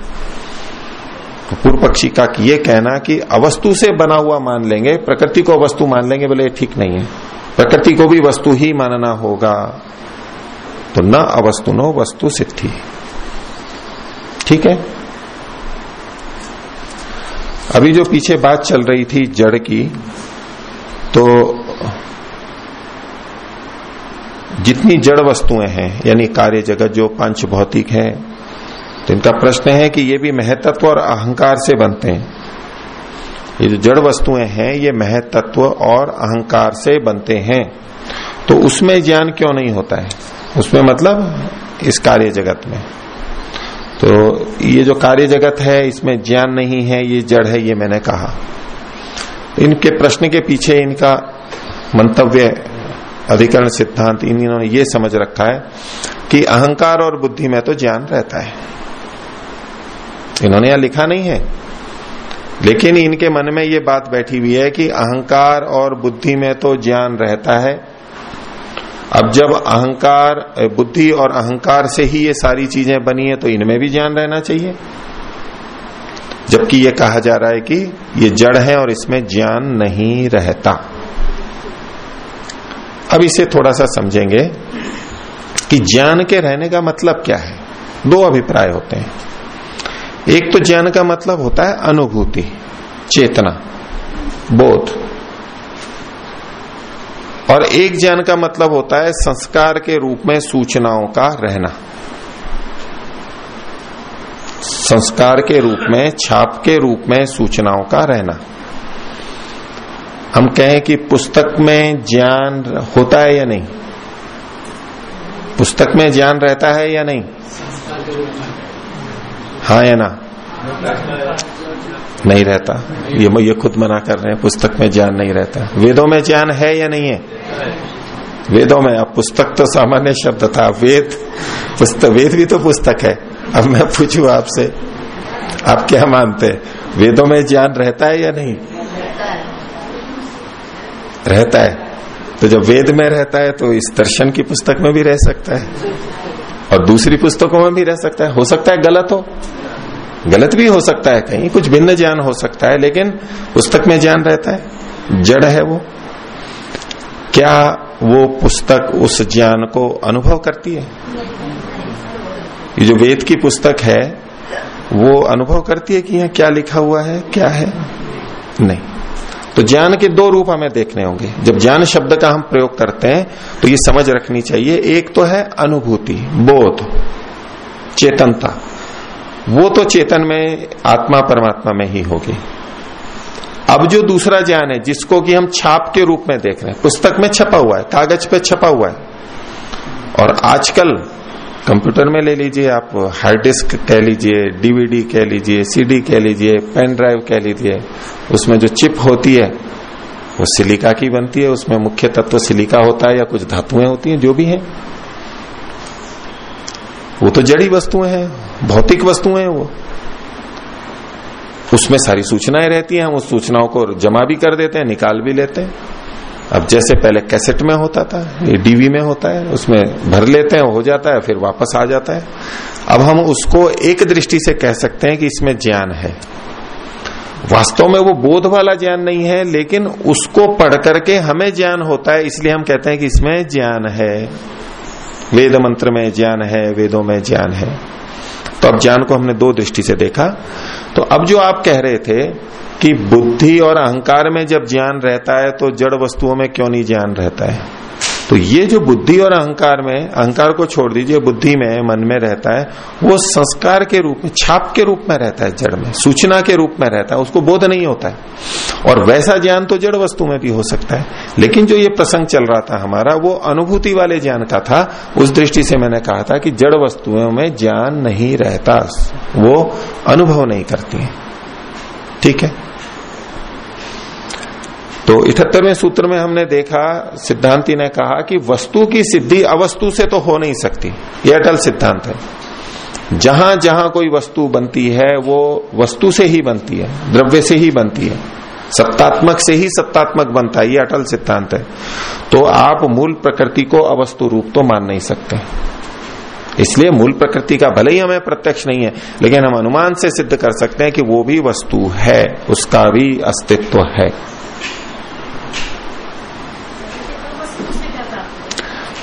तो पूर्व पक्षी का ये कहना कि अवस्तु से बना हुआ मान लेंगे, प्रकृति को वस्तु मान लेंगे, बोले, ठीक नहीं है। प्रकृति को भी वस्तु ही मानना होगा। तो न अवस्तु नो वस्तु सिद्धि। ठीक है? अभी जो पीछे बात चल रही थी जड़ की तो जितनी जड़ वस्तुएँ हैं, यानी कार्य जगत जो पंच भौतिक है तो इनका प्रश्न है कि ये भी महतत्व और अहंकार से बनते हैं। ये जो जड़ वस्तुएँ हैं, ये महतत्व और अहंकार से बनते हैं। तो उसमें ज्ञान क्यों नहीं होता है? उसमें मतलब इस कार्य जगत में। तो ये जो कार्य जगत है, इसमें ज्ञान नहीं है, ये जड़ है, ये मैंने कहा। इनके प्रश्न के पीछे इनका मंतव्य, अधिकरण, सिद्धांत इन्होंने ये समझ रखा है कि अहंकार और बुद्धि में तो ज्ञान रहता है। इन्होंने यहाँ लिखा नहीं है। लेकिन इनके मन में ये बात बैठी हुई है कि अहंकार और बुद्धि में तो ज्ञान रहता है। अब जब अहंकार बुद्धि और अहंकार से ही ये सारी चीज़ें बनी है तो इनमें भी ज्ञान रहना चाहिए। जबकि ये कहा जा रहा है कि ये जड़ है और इसमें ज्ञान नहीं रहता। अब इसे थोड़ा सा समझेंगे कि ज्ञान के रहने का मतलब क्या है। दो अभिप्राय होते हैं। एक तो ज्ञान का मतलब होता है अनुभूति, चेतना, बोध। और एक ज्ञान का मतलब होता है संस्कार के रूप में सूचनाओं का रहना। संस्कार के रूप में, छाप के रूप में सूचनाओं का रहना। हम कहें कि पुस्तक में ज्ञान होता है या नहीं? पुस्तक में ज्ञान रहता है या नहीं? हाँ या ना? नहीं रहता। ये ये खुद मना कर रहे हैं, पुस्तक में ज्ञान नहीं रहता। वेदों में ज्ञान है या नहीं है? वेदों में, अब पुस्तक तो सामान्य शब्द था। वेद पुस्तक वेद भी तो पुस्तक है। अब मैं पूछू आपसे, आप क्या मानते हैं? वेदों में ज्ञान रहता है या नहीं? रहता है। तो जब वेद में रहता है तो इस दर्शन की पुस्तक में भी रह सकता है। और दूसरी पुस्तकों में भी रह सकता है। हो सकता है गलत हो। गलत भी हो सकता है, कहीं कुछ भिन्न ज्ञान हो सकता है, लेकिन पुस्तक में ज्ञान रहता है, जड़ है वो। क्या वो पुस्तक उस ज्ञान को अनुभव करती है? ये जो वेद की पुस्तक है, वो अनुभव करती है कि यहाँ क्या लिखा हुआ है, क्या है? नहीं। तो ज्ञान के दो रूप हमें देखने होंगे। जब ज्ञान शब्द का हम प्रयोग करते हैं तो ये समझ रखनी चाहिए, एक तो है अनुभूति, बोध, चेतनता। वो तो चेतन में, आत्मा परमात्मा में ही होगी। अब जो दूसरा ज्ञान है, जिसको कि हम छाप के रूप में देख रहे हैं, पुस्तक में छपा हुआ है, कागज़ पे छपा हुआ है। और आजकल, कंप्यूटर में ले लीजिए आप हार्ड डिस्क कह लीजिए डीवीडी कह लीजिए सीडी कह लीजिए पेन ड्राइव कह लीजिए, उसमें जो चिप होती है, वो सिलिका की बनती है, उसमें मुख्य तत्व सिलिका होता है या कुछ धातुएँ होती हैं, जो भी हैं। वो तो जड़ी वस्तुएँ हैं, भौतिक वस्तुएँ हैं वो। उसमें सारी सूचनाएँ रहती हैं, हम उस सूचनाओं को जमा भी कर देते हैं, निकाल भी लेते हैं। अब जैसे पहले कैसेट में होता था, ये डीवी में होता है, उसमें भर लेते हैं, हो जाता है, फिर वापस आ जाता है। अब हम उसको एक दृष्टि से कह सकते हैं कि इसमें ज्ञान है। वास्तव में वो बोध वाला ज्ञान नहीं है, लेकिन उसको पढ़ करके हमें ज्ञान होता है, इसलिए हम कहते हैं कि इसमें ज्ञान है। वेद मंत्र में ज्ञान है वेदों में ज्ञान है। तो अब ज्ञान को हमने दो दृष्टि से देखा। तो अब जो आप कह रहे थे कि बुद्धि और अहंकार में जब ज्ञान रहता है तो जड़ वस्तुओं में क्यों नहीं ज्ञान रहता है? तो ये जो बुद्धि और अहंकार में, अहंकार को छोड़ दीजिए, बुद्धि में, मन में रहता है, वो संस्कार के रूप में, छाप के रूप में रहता है जड़ में, सूचना के रूप में रहता है, उसको बोध नहीं होता है। और वैसा ज्ञान तो जड़ वस्तु में भी हो सकता है। लेकिन जो ये प्रसंग चल रहा था हमारा, वो अनुभूति वाले ज्ञान का था। उस दृष्टि से मैंने कहा था कि जड़ वस्तुओं में ज्ञान नहीं रहता, वो अनुभव नहीं करती। है ठीक है? तो इकहत्तरवें सूत्र में हमने देखा, सिद्धांति ने कहा कि वस्तु की सिद्धि अवस्तु से तो हो नहीं सकती। ये अटल सिद्धांत है। जहाँ जहाँ कोई वस्तु बनती है, वो वस्तु से ही बनती है, द्रव्य से ही बनती है। सत्तात्मक से ही सत्तात्मक बनता है, ये अटल सिद्धांत है। तो आप मूल प्रकृति को अवस्तु रूप तो मान नहीं सकते। इसलिए मूल प्रकृति का भले ही हमें प्रत्यक्ष नहीं है, लेकिन हम अनुमान से सिद्ध कर सकते हैं कि वो भी वस्तु है, उसका भी अस्तित्व है।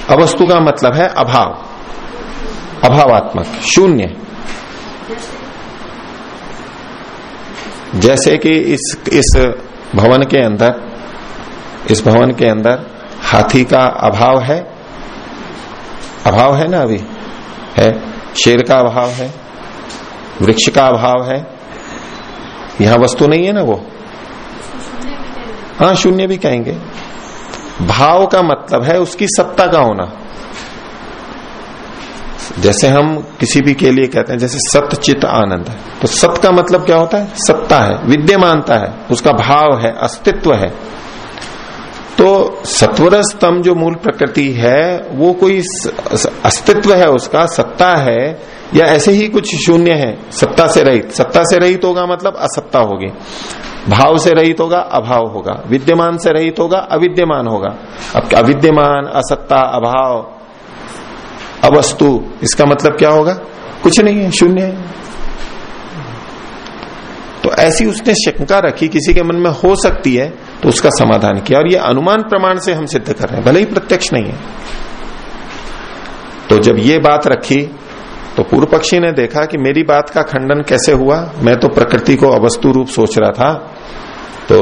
अवस्तु का मतलब है अभाव। अभावात्मक। शून्य। जैसे कि इस इस भवन के अंदर, इस भवन के अंदर हाथी का अभाव है। अभाव है ना अभी? है। शेर का अभाव है। वृक्ष का अभाव है। यहाँ वस्तु नहीं है ना वो? हाँ शून्य भी कहेंगे। भाव का मतलब है उसकी सत्ता का होना। जैसे हम किसी भी के लिए कहते हैं, जैसे सत्य आनंद। है तो सत्य का मतलब क्या होता है? सत्ता है, विद्यमानता है, उसका भाव है, अस्तित्व है। तो सत्वर स्तंभ जो मूल प्रकृति है, वो कोई अस्तित्व है उसका, सत्ता है या ऐसे ही कुछ शून्य है, सत्ता से रहित। सत्ता से रहित होगा मतलब असत्ता होगी। भाव से रहित होगा, अभाव होगा। विद्यमान से रहित होगा, अविद्यमान होगा। अब अविद्यमान, असत्ता, अभाव, अवस्तु, इसका मतलब क्या होगा? कुछ नहीं है, शून्य है। तो ऐसी उसने शंका रखी, किसी के मन में हो सकती है तो उसका समाधान किया। और ये अनुमान प्रमाण से हम सिद्ध कर रहे हैं, भले ही प्रत्यक्ष नहीं है। तो जब ये बात रखी तो पूर्व पक्षी ने देखा कि मेरी बात का खंडन कैसे हुआ। मैं तो प्रकृति को अवस्तु रूप सोच रहा था। तो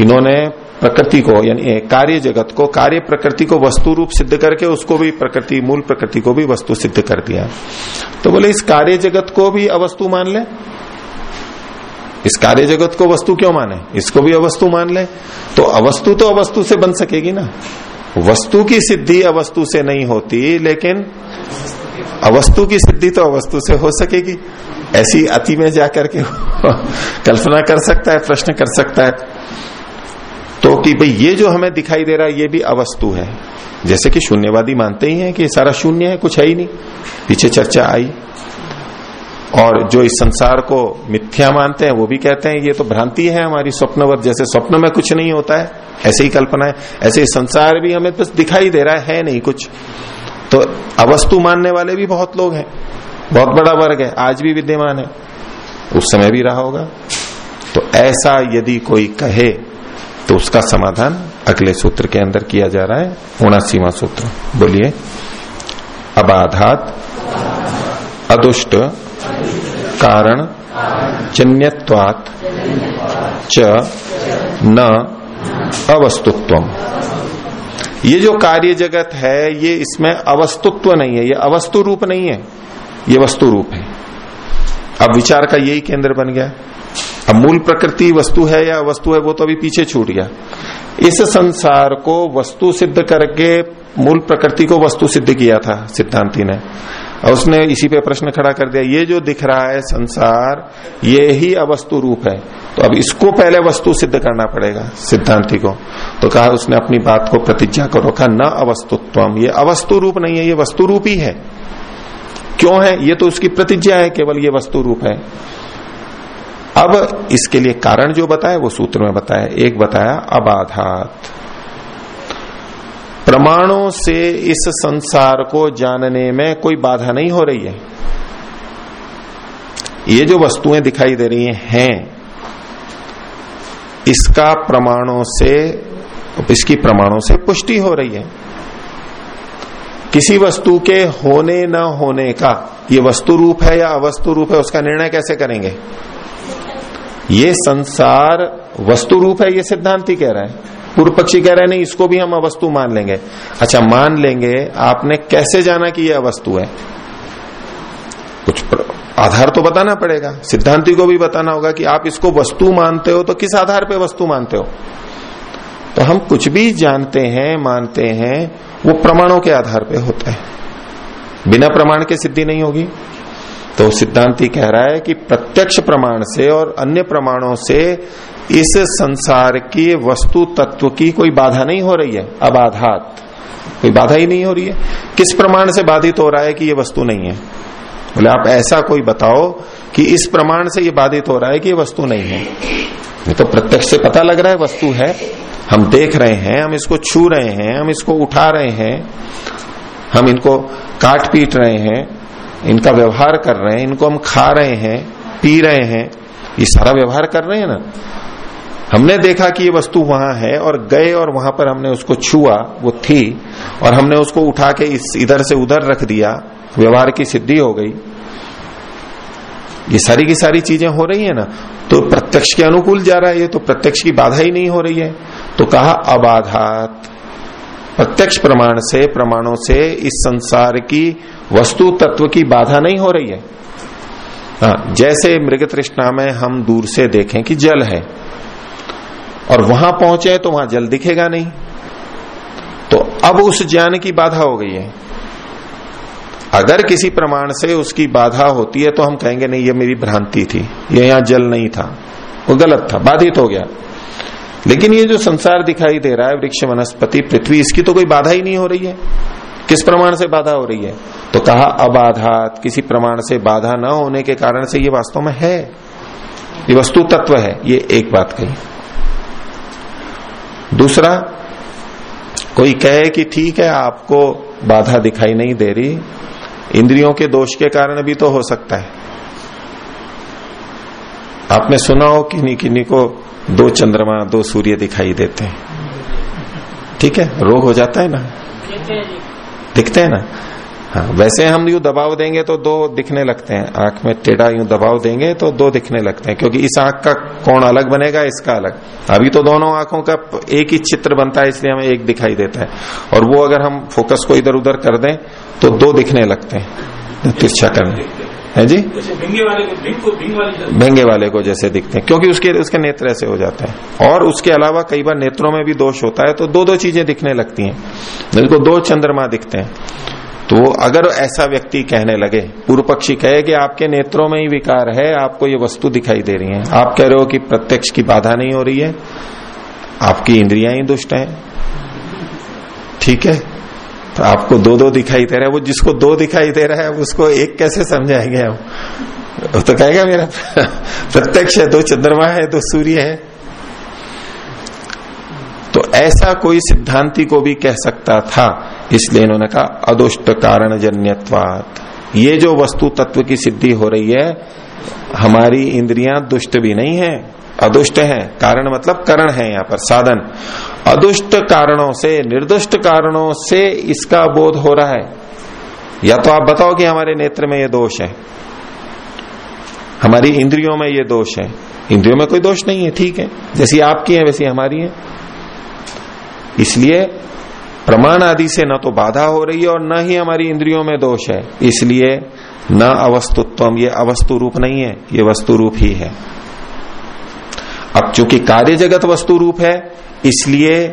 इन्होंने प्रकृति को, यानी कार्य जगत को, कार्य प्रकृति को वस्तु रूप सिद्ध करके उसको भी प्रकृति, मूल प्रकृति को भी वस्तु सिद्ध कर दिया। तो बोले, इस कार्य जगत को भी अवस्तु मान ले। इस कार्य जगत को वस्तु क्यों माने? इसको भी अवस्तु मान ले। तो अवस्तु तो अवस्तु से बन सकेगी ना। वस्तु की सिद्धि अवस्तु से नहीं होती, लेकिन अवस्तु की सिद्धि तो अवस्तु से हो सकेगी। ऐसी अति में जाकर के कल्पना कर सकता है प्रश्न कर सकता है। तो कि भाई ये जो हमें दिखाई दे रहा है ये भी अवस्तु है। जैसे कि शून्यवादी मानते ही हैं कि सारा शून्य है कुछ है ही नहीं। पीछे चर्चा आई। और जो इस संसार को मिथ्या मानते हैं वो भी कहते हैं ये तो भ्रांति है हमारी स्वप्नवत जैसे स्वप्न में कुछ नहीं होता है ऐसे ही कल्पना है। ऐसे ही संसार भी हमें बस दिखाई दे रहा है, है नहीं कुछ। तो अवस्तु मानने वाले भी बहुत लोग हैं। बहुत बड़ा वर्ग है, आज भी विद्यमान है। उस समय भी रहा होगा। तो ऐसा यदि कोई कहे तो उसका समाधान अगले सूत्र के अंदर किया जा रहा है, उनासीवा सूत्र। बोलिए अबाधात अदुष्ट, कारण जन्यवात च, न अवस्तुत्व ये जो कार्य जगत है, ये इसमें अवस्तुत्व नहीं है, ये अवस्तु रूप नहीं है, ये वस्तु रूप है। अब विचार का यही केंद्र बन गया। अब मूल प्रकृति वस्तु है या वस्तु है, वो तो अभी पीछे छूट गया। इस संसार को वस्तु सिद्ध करके, मूल प्रकृति को वस्तु सिद्ध किया था सिद्धांति ने। और उसने इसी पे प्रश्न खड़ा कर दिया, ये जो दिख रहा है संसार, ये ही अवस्तु रूप है। तो अब इसको पहले वस्तु सिद्ध करना पड़ेगा, सिद्धांति को। तो कहा उसने अपनी बात को प्रतिज्ञा को रोका न अवस्तुत्व, ये अवस्तु रूप नहीं है, ये वस्तु रूप ही है। क्यों है? ये तो उसकी प्रतिज्ञा है, केवल ये वस्तु रूप है। अब इसके लिए कारण जो बताया, वो सूत्र में बताया। एक बताया, अबाधात। प्रमाणों से इस संसार को जानने में कोई बाधा नहीं हो रही है। ये जो वस्तुएँ दिखाई दे रही हैं, इसका प्रमाणों से, इसकी प्रमाणों से पुष्टि हो रही है। किसी वस्तु के होने न होने का, ये वस्तु रूप है या अवस्तु रूप है, उसका निर्णय कैसे करेंगे? ये संसार वस्तु रूप है, ये सिद्धांति कह रहा है। पूर्व पक्षी कह रहे नहीं, इसको भी हम अवस्तु मान लेंगे। अच्छा मान लेंगे, आपने कैसे जाना कि यह अवस्तु है? कुछ आधार तो बताना पड़ेगा। सिद्धांति को भी बताना होगा कि आप इसको वस्तु मानते हो तो किस आधार पे वस्तु मानते हो? तो हम कुछ भी जानते हैं, मानते हैं, वो प्रमाणों के आधार पे होता है। बिना प्रमाण के सिद्धि नहीं होगी। तो सिद्धांति कह रहा है कि प्रत्यक्ष प्रमाण से और अन्य प्रमाणों से इस संसार की वस्तु तत्व की कोई बाधा नहीं हो रही है? अबाधात। कोई बाधा ही नहीं हो रही है? किस प्रमाण से बाधित हो रहा है कि ये वस्तु नहीं है? बोले, आप ऐसा कोई बताओ कि इस प्रमाण से ये बाधित हो रहा है कि ये वस्तु नहीं है। तो प्रत्यक्ष से पता लग रहा है वस्तु है। हम देख रहे हैं, हम इसको छू रहे हैं, हम इसको उठा रहे हैं, हम इनको काट पीट रहे हैं, इनका व्यवहार कर रहे हैं, इनको हम खा रहे हैं, पी रहे हैं। ये सारा व्यवहार कर रहे हैं ना? हमने देखा कि ये वस्तु वहाँ है और गए और वहाँ पर हमने उसको छुआ वो थी और हमने उसको उठा के इस इधर से उधर रख दिया व्यवहार की सिद्धि हो गई। ये सारी की सारी चीज़ें हो रही है ना? तो प्रत्यक्ष के अनुकूल जा रहा है ये तो प्रत्यक्ष की बाधा ही नहीं हो रही है। तो कहा अबाधात। प्रत्यक्ष प्रमाण से प्रमाणों से इस संसार की वस्तु तत्व की बाधा नहीं हो रही है। हाँ, जैसे मृग तृष्णा में हम दूर से देखें कि जल है और वहाँ पहुँचे तो वहाँ जल दिखेगा नहीं। तो अब उस ज्ञान की बाधा हो गई है। अगर किसी प्रमाण से उसकी बाधा होती है तो हम कहेंगे, नहीं, ये मेरी भ्रांति थी। ये यहाँ जल नहीं था। वो गलत था, बाधित हो गया। लेकिन ये जो संसार दिखाई दे रहा है, वृक्ष, वनस्पति, पृथ्वी, इसकी तो कोई बाधा ही नहीं हो रही है। किस प्रमाण से बाधा हो रही है? तो कहा अबाधात किसी प्रमाण से बाधा न होने के कारण से ये वास्तव में है। ये वस्तु तत्व है। ये एक बात कही। दूसरा कोई कहे कि ठीक है आपको बाधा दिखाई नहीं दे रही इंद्रियों के दोष के कारण भी तो हो सकता है। आपने सुना हो किन्हीं किन्नी को दो चंद्रमा दो सूर्य दिखाई देते हैं। ठीक है रोग हो जाता है ना? दिखते हैं ना? हाँ वैसे हम यू दबाव देंगे तो दो दिखने लगते हैं। आँख में टेढ़ा यूँ दबाव देंगे तो दो दिखने लगते हैं, क्योंकि इस आँख का कोण अलग बनेगा, इसका अलग। अभी तो दोनों आँखों का एक ही चित्र बनता है, इसलिए हमें एक दिखाई देता है। और वो अगर हम फोकस को इधर उधर कर दें तो दो दिखने लगते हैं, तिरछा करने। है जी? भेंगे वाले को जैसे दिखते हैं, क्योंकि उसके उसके नेत्र ऐसे हो जाते हैं। और उसके अलावा कई बार नेत्रों में भी दोष होता है तो दो दो चीज़ें दिखने लगती हैं। जिनको दो चंद्रमा दिखते हैं। तो अगर ऐसा व्यक्ति कहने लगे पूर्व पक्षी कहे कि आपके नेत्रों में ही विकार है, आपको ये वस्तु दिखाई दे रही है। आप कह रहे हो कि प्रत्यक्ष की बाधा नहीं हो रही है, आपकी इंद्रियाँ ही दुष्ट हैं। ठीक है? तो आपको दो दो दिखाई दे रहा है। वो जिसको दो दिखाई दे रहा है, उसको एक कैसे समझाएँगे हम तो कहेगा मेरा प्रत्यक्ष है, दो चंद्रमा है, दो सूर्य है। तो ऐसा कोई सिद्धांति को भी कह सकता था। इसलिए इन्होंने कहा, अदुष्ट कारण जन्यवाद ये जो वस्तु तत्व की सिद्धि हो रही है, हमारी इंद्रियाँ दुष्ट भी नहीं है, अदुष्ट है। कारण मतलब करण है यहाँ पर, साधन। अदुष्ट कारणों से, निर्दुष्ट कारणों से इसका बोध हो रहा है। या तो आप बताओ कि हमारे नेत्र में ये दोष है, हमारी इंद्रियों में ये दोष है। इंद्रियों में कोई दोष नहीं है, ठीक है। जैसी आपकी है, वैसी हमारी है। इसलिए प्रमाण आदि से न तो बाधा हो रही है और न ही हमारी इंद्रियों में दोष है। इसलिए न अवस्तुत्व ये अवस्तु रूप नहीं है, ये वस्तु रूप ही है। अब चूँकि कार्य जगत वस्तु रूप है, इसलिए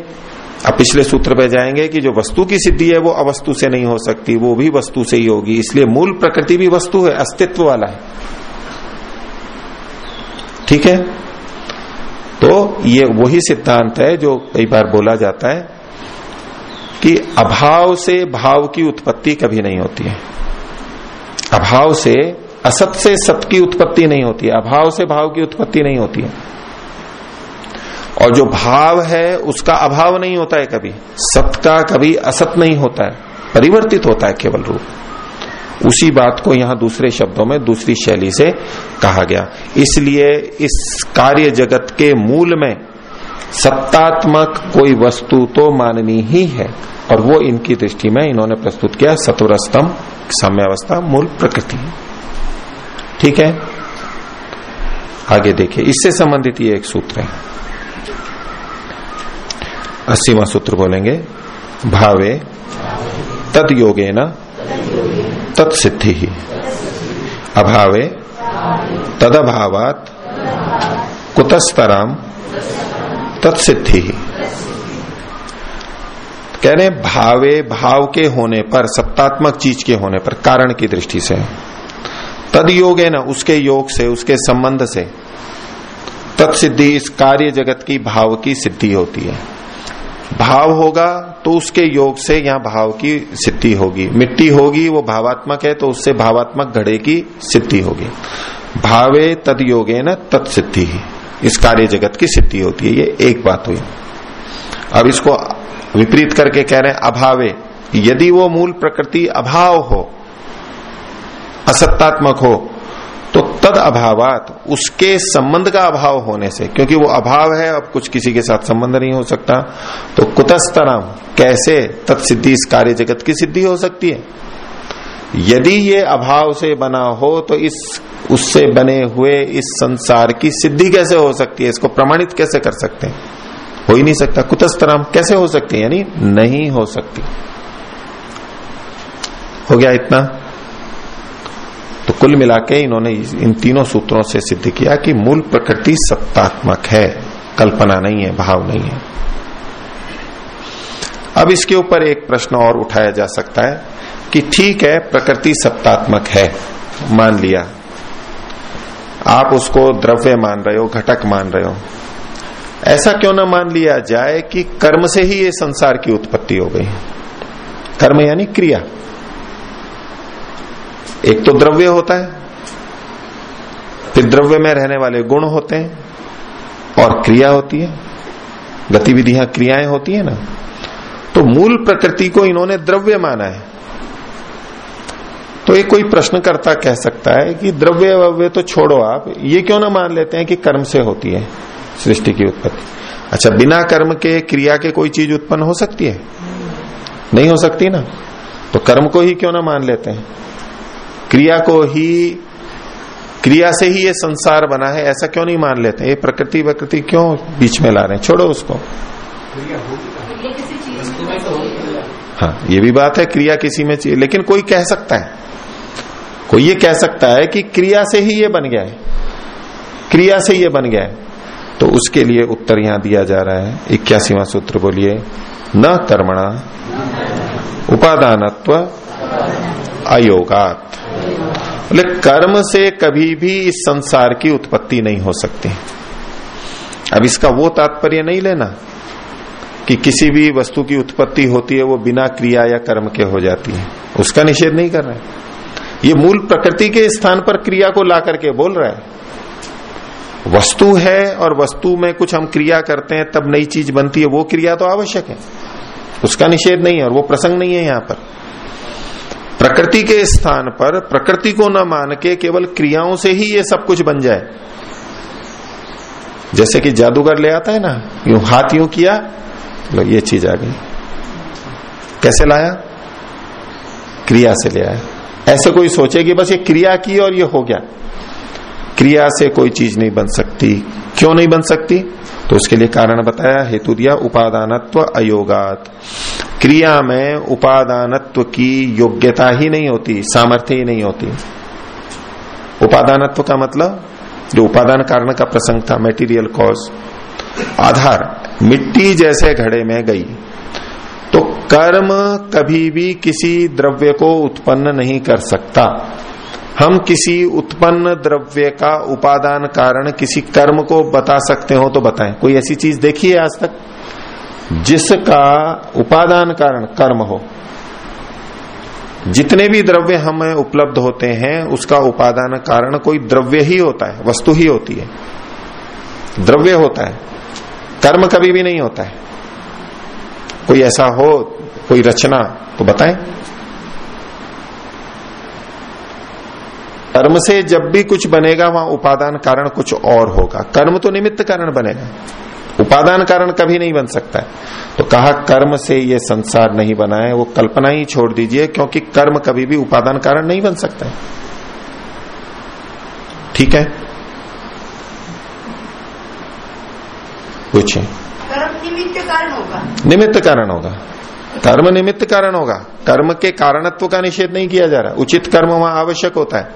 अब पिछले सूत्र पे जाएँगे कि जो वस्तु की सिद्धि है, वो अवस्तु से नहीं हो सकती, वो भी वस्तु से ही होगी। इसलिए मूल प्रकृति भी वस्तु है, अस्तित्व वाला है। ठीक है? तो ये वही सिद्धांत है जो कई बार बोला जाता है कि अभाव से भाव की उत्पत्ति कभी नहीं होती है। अभाव से असत से सत की उत्पत्ति नहीं होती है। अभाव से भाव की उत्पत्ति नहीं होती है। और जो भाव है, उसका अभाव नहीं होता है कभी। सत का कभी असत नहीं होता है। परिवर्तित होता है केवल रूप। उसी बात को यहाँ दूसरे शब्दों में, दूसरी शैली से कहा गया। इसलिए इस कार्य जगत के मूल में सत्तात्मक कोई वस्तु तो माननी ही है। और वो इनकी दृष्टि में इन्होंने प्रस्तुत किया सत्वरस्तम साम्यावस्था, मूल प्रकृति। ठीक है? आगे देखिए, इससे संबंधित ये एक सूत्र है। अस्सीवा सूत्र बोलेंगे, भावे तद योगे न तत्सिद्धि। ही अभावे तदभावात कुतस्तराम तत्सिद्धि। ही कह रहे भावे, भाव के होने पर, सत्तात्मक चीज़ के होने पर, कारण की दृष्टि से। तद योग है ना, उसके योग से, उसके संबंध से। तत्सिद्धि, इस कार्य जगत की भाव की सिद्धि होती है। भाव होगा तो उसके योग से यहाँ भाव की सिद्धि होगी। मिट्टी होगी, वो भावात्मक है तो उससे भावात्मक घड़े की सिद्धि होगी। भावे तद योगे न, तत्सिद्धि। इस कार्य जगत की सिद्धि होती है, ये एक बात हुई। अब इसको विपरीत करके कह रहे हैं, अभावे। यदि वो मूल प्रकृति अभाव हो, असत्तात्मक हो तो तद अभावात, उसके संबंध का अभाव होने से, क्योंकि वो अभाव है, अब कुछ किसी के साथ संबंध नहीं हो सकता तो कुतस्तराम कैसे तत्सिद्धि इस कार्य जगत की सिद्धि हो सकती है? यदि ये अभाव से बना हो तो इस, उससे बने हुए इस संसार की सिद्धि कैसे हो सकती है? इसको प्रमाणित कैसे कर सकते हैं? हो ही नहीं सकता। कुतस्तराम कैसे हो सकती है? यानी नहीं हो सकती। हो गया इतना? तो कुल मिला के इन्होंने इन तीनों सूत्रों से सिद्ध किया कि मूल प्रकृति सत्तात्मक है। कल्पना नहीं है, भाव नहीं है। अब इसके ऊपर एक प्रश्न और उठाया जा सकता है। कि ठीक है, प्रकृति सत्तात्मक है। मान लिया। आप उसको द्रव्य मान रहे हो, घटक मान रहे हो। ऐसा क्यों ना मान लिया जाए कि कर्म से ही ये संसार की उत्पत्ति हो गई। कर्म यानी क्रिया। एक तो द्रव्य होता है, फिर द्रव्य में रहने वाले गुण होते हैं, और क्रिया होती है। गतिविधियाँ, क्रियाएँ होती है ना। तो मूल प्रकृति को इन्होंने द्रव्य माना है। तो एक कोई प्रश्नकर्ता कह सकता है कि द्रव्य अव्य तो छोड़ो आप ये क्यों ना मान लेते हैं कि कर्म से होती है सृष्टि की उत्पत्ति? अच्छा बिना कर्म के क्रिया के कोई चीज़ उत्पन्न हो सकती है? नहीं हो सकती ना? तो कर्म को ही क्यों ना मान लेते हैं? क्रिया को ही क्रिया से ही ये संसार बना है ऐसा क्यों नहीं मान लेते? ये प्रकृति प्रकृति क्यों बीच में ला रहे हैं? छोड़ो उसको। हाँ ये भी बात है क्रिया किसी में चाहिए लेकिन कोई कह सकता है। कोई ये कह सकता है कि क्रिया से ही ये बन गया है। क्रिया से ये बन गया है। तो उसके लिए उत्तर यहाँ दिया जा रहा है। इक्यासीवा सूत्र बोलिए, न कर्मणा, उपादानत्व, अयोगात। बोले, कर्म से कभी भी इस संसार की उत्पत्ति नहीं हो सकती। अब इसका वो तात्पर्य नहीं लेना कि किसी भी वस्तु की उत्पत्ति होती है, वो बिना क्रिया या कर्म के हो जाती है। उसका निषेध नहीं कर रहे ये मूल प्रकृति के स्थान पर क्रिया को ला करके बोल रहा है। वस्तु है और वस्तु में कुछ हम क्रिया करते हैं, तब नई चीज़ बनती है, वो क्रिया तो आवश्यक है। उसका निषेध नहीं है और वो प्रसंग नहीं है यहाँ पर। प्रकृति के स्थान पर, प्रकृति को न मान के केवल क्रियाओं से ही ये सब कुछ बन जाए। जैसे कि जादूगर ले आता है ना, यूँ हाथ यूँ किया लो ये चीज़ आ गई। कैसे लाया? क्रिया से ले आया। ऐसे कोई सोचे कि बस ये क्रिया की और ये हो गया। क्रिया से कोई चीज़ नहीं बन सकती। क्यों नहीं बन सकती? तो उसके लिए कारण बताया, हेतु दिया उपादानत्व अयोगात। क्रिया में उपादानत्व की योग्यता ही नहीं होती, सामर्थ्य ही नहीं होती। उपादानत्व का मतलब जो उपादान कारण का प्रसंग था मेटीरियल कॉज आधार, मिट्टी जैसे घड़े में गई। तो कर्म कभी भी किसी द्रव्य को उत्पन्न नहीं कर सकता। हम किसी उत्पन्न द्रव्य का उपादान कारण किसी कर्म को बता सकते हो तो बताएँ। कोई ऐसी चीज़ देखी है आज तक? जिसका उपादान कारण कर्म हो। जितने भी द्रव्य हमें उपलब्ध होते हैं, उसका उपादान कारण कोई द्रव्य ही होता है, वस्तु ही होती है। द्रव्य होता है। कर्म कभी भी नहीं होता है। कोई ऐसा हो, कोई रचना तो बताएँ। कर्म से जब भी कुछ बनेगा, वहाँ उपादान कारण कुछ और होगा। कर्म तो निमित्त कारण बनेगा। उपादान कारण कभी नहीं बन सकता है। तो कहा, कर्म से ये संसार नहीं बना है, वो कल्पना ही छोड़ दीजिए, क्योंकि कर्म कभी भी उपादान कारण नहीं बन सकता है। ठीक है? पूछे। कर्म निमित्त कारण होगा। निमित्त कारण होगा। कर्म निमित्त कारण होगा। कर्म के कारणत्व का निषेध नहीं किया जा रहा। उचित कर्म वहाँ आवश्यक होता है।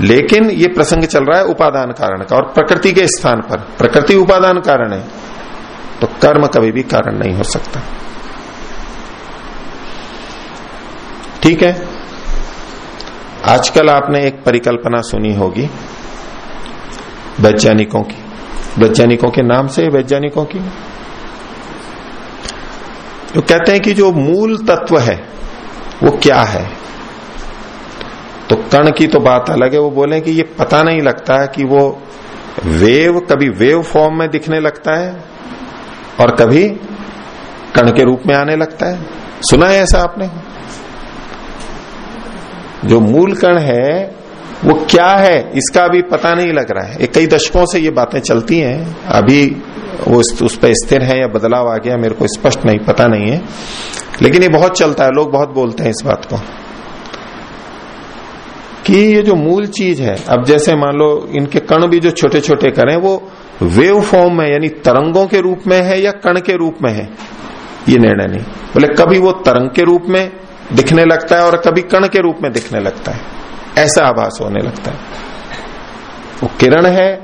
लेकिन ये प्रसंग चल रहा है उपादान कारण का और प्रकृति के स्थान पर। प्रकृति उपादान कारण है। तो कर्म कभी भी कारण नहीं हो सकता। ठीक है? आजकल आपने एक परिकल्पना सुनी होगी वैज्ञानिकों की। वैज्ञानिकों के नाम से, वैज्ञानिकों की। जो कहते हैं कि जो मूल तत्व है, वो क्या है? तो कण की तो बात अलग है, वो बोले कि ये पता नहीं लगता है कि वो वेव, कभी वेव फॉर्म में दिखने लगता है और कभी कण के रूप में आने लगता है। सुना है ऐसा आपने? जो मूल कण है वो क्या है, इसका अभी पता नहीं लग रहा है। कई दशकों से ये बातें चलती हैं। अभी वो उस पर स्थिर है या बदलाव आ गया, मेरे को स्पष्ट नहीं, पता नहीं है। लेकिन ये बहुत चलता है, लोग बहुत बोलते हैं इस बात को। कि ये जो मूल चीज़ है, अब जैसे मान लो इनके कण भी जो छोटे छोटे करें, वो वेव फॉर्म में, यानी तरंगों के रूप में है या कण के रूप में है? ये निर्णय नहीं। बोले कभी वो तरंग के रूप में दिखने लगता है और कभी कण के रूप में दिखने लगता है। ऐसा आभास होने लगता है। वो किरण है,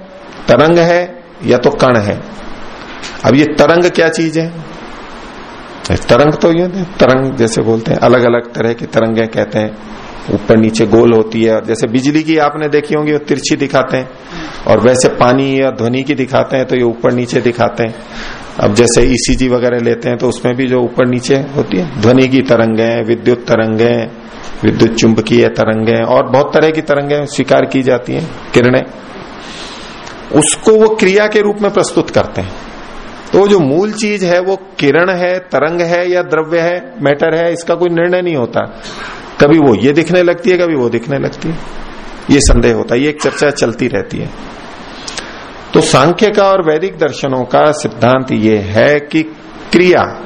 तरंग है, या तो कण है। अब ये तरंग क्या चीज़ है? तरंग तो ये तरंग जैसे बोलते हैं अलग अलग तरह की तरंगे कहते हैं। ऊपर नीचे गोल होती है, और जैसे बिजली की आपने देखी होंगी, वो तिरछी दिखाते हैं। और वैसे पानी या ध्वनि की दिखाते हैं तो ये ऊपर नीचे दिखाते हैं। अब जैसे ईसीजी वगैरह लेते हैं तो उसमें भी जो ऊपर नीचे होती है, ध्वनि की तरंगे, विद्युत तरंगे विद्युत चुंबकीय तरंगे और बहुत तरह की तरंगे स्वीकार की जाती है, किरणें। उसको वो क्रिया के रूप में प्रस्तुत करते हैं। तो जो मूल चीज़ है, वो किरण है, तरंग है, या द्रव्य है, मैटर है, इसका कोई निर्णय नहीं होता। कभी वो ये दिखने लगती है, कभी वो दिखने लगती है। ये संदेह होता है, ये एक चर्चा चलती रहती है। तो सांख्य का और वैदिक दर्शनों का सिद्धांत ये है कि क्रिया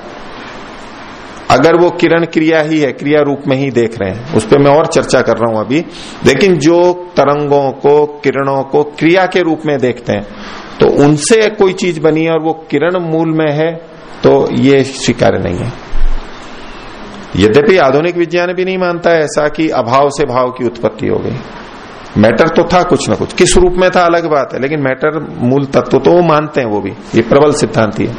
अगर वो किरण क्रिया ही है, क्रिया रूप में ही देख रहे हैं। उस पर मैं और चर्चा कर रहा हूँ अभी। लेकिन जो तरंगों को, किरणों को क्रिया के रूप में देखते हैं तो उनसे कोई चीज़ बनी है और वो किरण मूल में है तो ये स्वीकार्य नहीं है। यद्यपि आधुनिक विज्ञान भी नहीं मानता है ऐसा कि अभाव से भाव की उत्पत्ति हो गई। मैटर तो था कुछ ना कुछ। किस रूप में था अलग बात है, लेकिन मैटर मूल तत्व तो वो मानते हैं वो भी। ये प्रबल सिद्धांत है।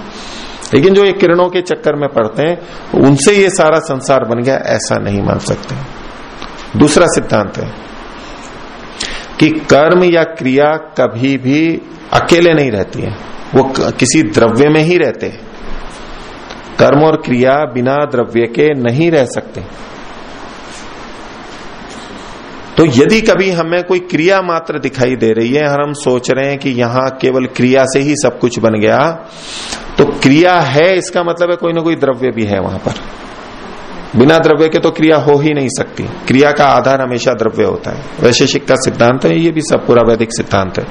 लेकिन जो ये किरणों के चक्कर में पड़ते हैं, उनसे ये सारा संसार बन गया, ऐसा नहीं मान सकते। दूसरा सिद्धांत है कि कर्म या क्रिया कभी भी अकेले नहीं रहती है। वो किसी द्रव्य में ही रहते हैं। कर्म और क्रिया बिना द्रव्य के नहीं रह सकते। तो यदि कभी हमें कोई क्रिया मात्र दिखाई दे रही है, और हम सोच रहे हैं कि यहाँ केवल क्रिया से ही सब कुछ बन गया तो क्रिया है, इसका मतलब है कोई ना कोई द्रव्य भी है वहाँ पर। बिना द्रव्य के तो क्रिया हो ही नहीं सकती। क्रिया का आधार हमेशा द्रव्य होता है। वैशेषिक का सिद्धांत है, ये भी सब पूरा वैदिक सिद्धांत है।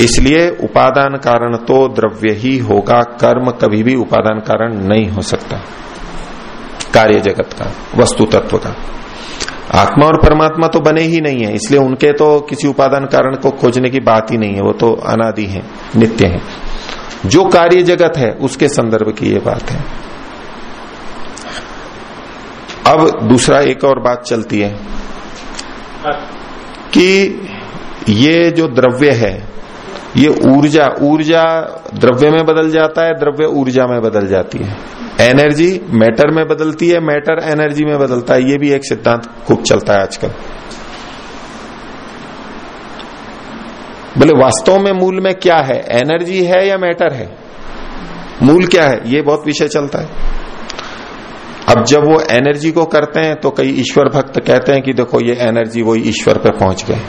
इसलिए उपादान कारण तो द्रव्य ही होगा, कर्म कभी भी उपादान कारण नहीं हो सकता। कार्य जगत का, वस्तु तत्व का। आत्मा और परमात्मा तो बने ही नहीं है, इसलिए उनके तो किसी उपादान कारण को खोजने की बात ही नहीं है, वो तो अनादि है, नित्य है। जो कार्य जगत है, उसके संदर्भ की ये बात है। अब दूसरा एक और बात चलती है कि ये जो द्रव्य है, ये ऊर्जा ऊर्जा द्रव्य में बदल जाता है, द्रव्य ऊर्जा में बदल जाती है। एनर्जी मैटर में बदलती है, मैटर एनर्जी में बदलता है। ये भी एक सिद्धांत खूब चलता है आजकल। बोले, वास्तव में मूल में क्या है? एनर्जी है या मैटर है? मूल क्या है? ये बहुत विषय चलता है। अब जब वो एनर्जी को करते हैं तो कई ईश्वर भक्त कहते हैं कि देखो, ये एनर्जी वो ईश्वर पे पहुँच गए।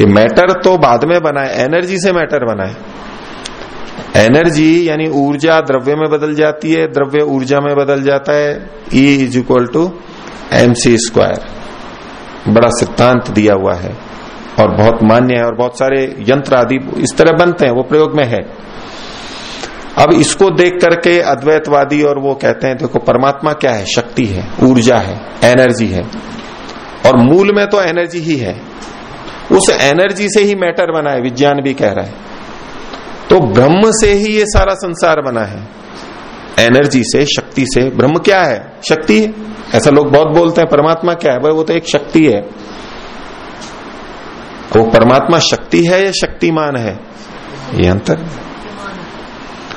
ये मैटर तो बाद में बनाए एनर्जी से मैटर बना है। एनर्जी यानी ऊर्जा द्रव्य में बदल जाती है, द्रव्य ऊर्जा में बदल जाता है। E is equal to M C square बड़ा सिद्धांत दिया हुआ है और बहुत मान्य है और बहुत सारे यंत्र आदि इस तरह बनते हैं, वो प्रयोग में है। अब इसको देख करके अद्वैतवादी और वो कहते हैं, देखो परमात्मा क्या है? शक्ति है, ऊर्जा है, एनर्जी है। और मूल में तो एनर्जी ही है। उस एनर्जी से ही मैटर बना है, विज्ञान भी कह रहा है। तो ब्रह्म से ही ये सारा संसार बना है। एनर्जी से, शक्ति से। ब्रह्म क्या है? शक्ति है। ऐसा लोग बहुत बोलते हैं, परमात्मा क्या है? भाई, वो तो एक शक्ति है। वो परमात्मा शक्ति है या शक्तिमान है? ये अंतर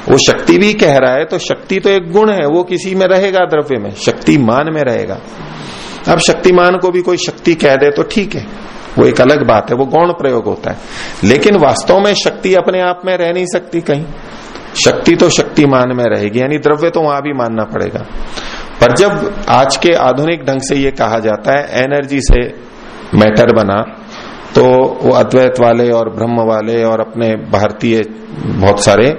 वो शक्ति भी कह रहा है तो शक्ति तो एक गुण है, वो किसी में रहेगा द्रव्य में। शक्तिमान में रहेगा। अब शक्तिमान को भी कोई शक्ति कह दे तो ठीक है। वो एक अलग बात है, वो गौण प्रयोग होता है। लेकिन वास्तव में शक्ति अपने आप में रह नहीं सकती कहीं। शक्ति तो शक्तिमान में रहेगी, यानी द्रव्य तो वहाँ भी मानना पड़ेगा। पर जब आज के आधुनिक ढंग से ये कहा जाता है, एनर्जी से मैटर बना तो वो अद्वैत वाले और ब्रह्म वाले और अपने भारतीय बहुत सारे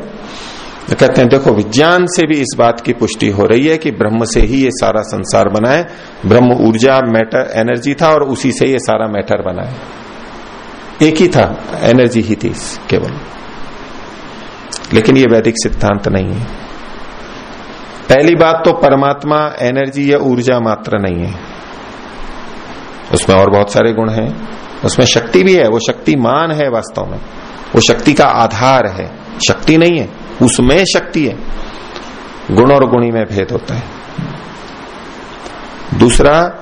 तो कहते हैं, देखो, विज्ञान से भी इस बात की पुष्टि हो रही है कि ब्रह्म से ही ये सारा संसार बना है। ब्रह्म ऊर्जा मैटर एनर्जी था और उसी से ये सारा मैटर बना है। एक ही था एनर्जी ही थी केवल। लेकिन ये वैदिक सिद्धांत नहीं है। पहली बात तो परमात्मा एनर्जी या ऊर्जा मात्र नहीं है। उसमें और बहुत सारे गुण हैं। उसमें शक्ति भी है। वो शक्तिमान है वास्तव में। वो शक्ति का आधार है। शक्ति नहीं है। उसमें शक्ति है। गुण और गुणी में भेद होता है। दूसरा,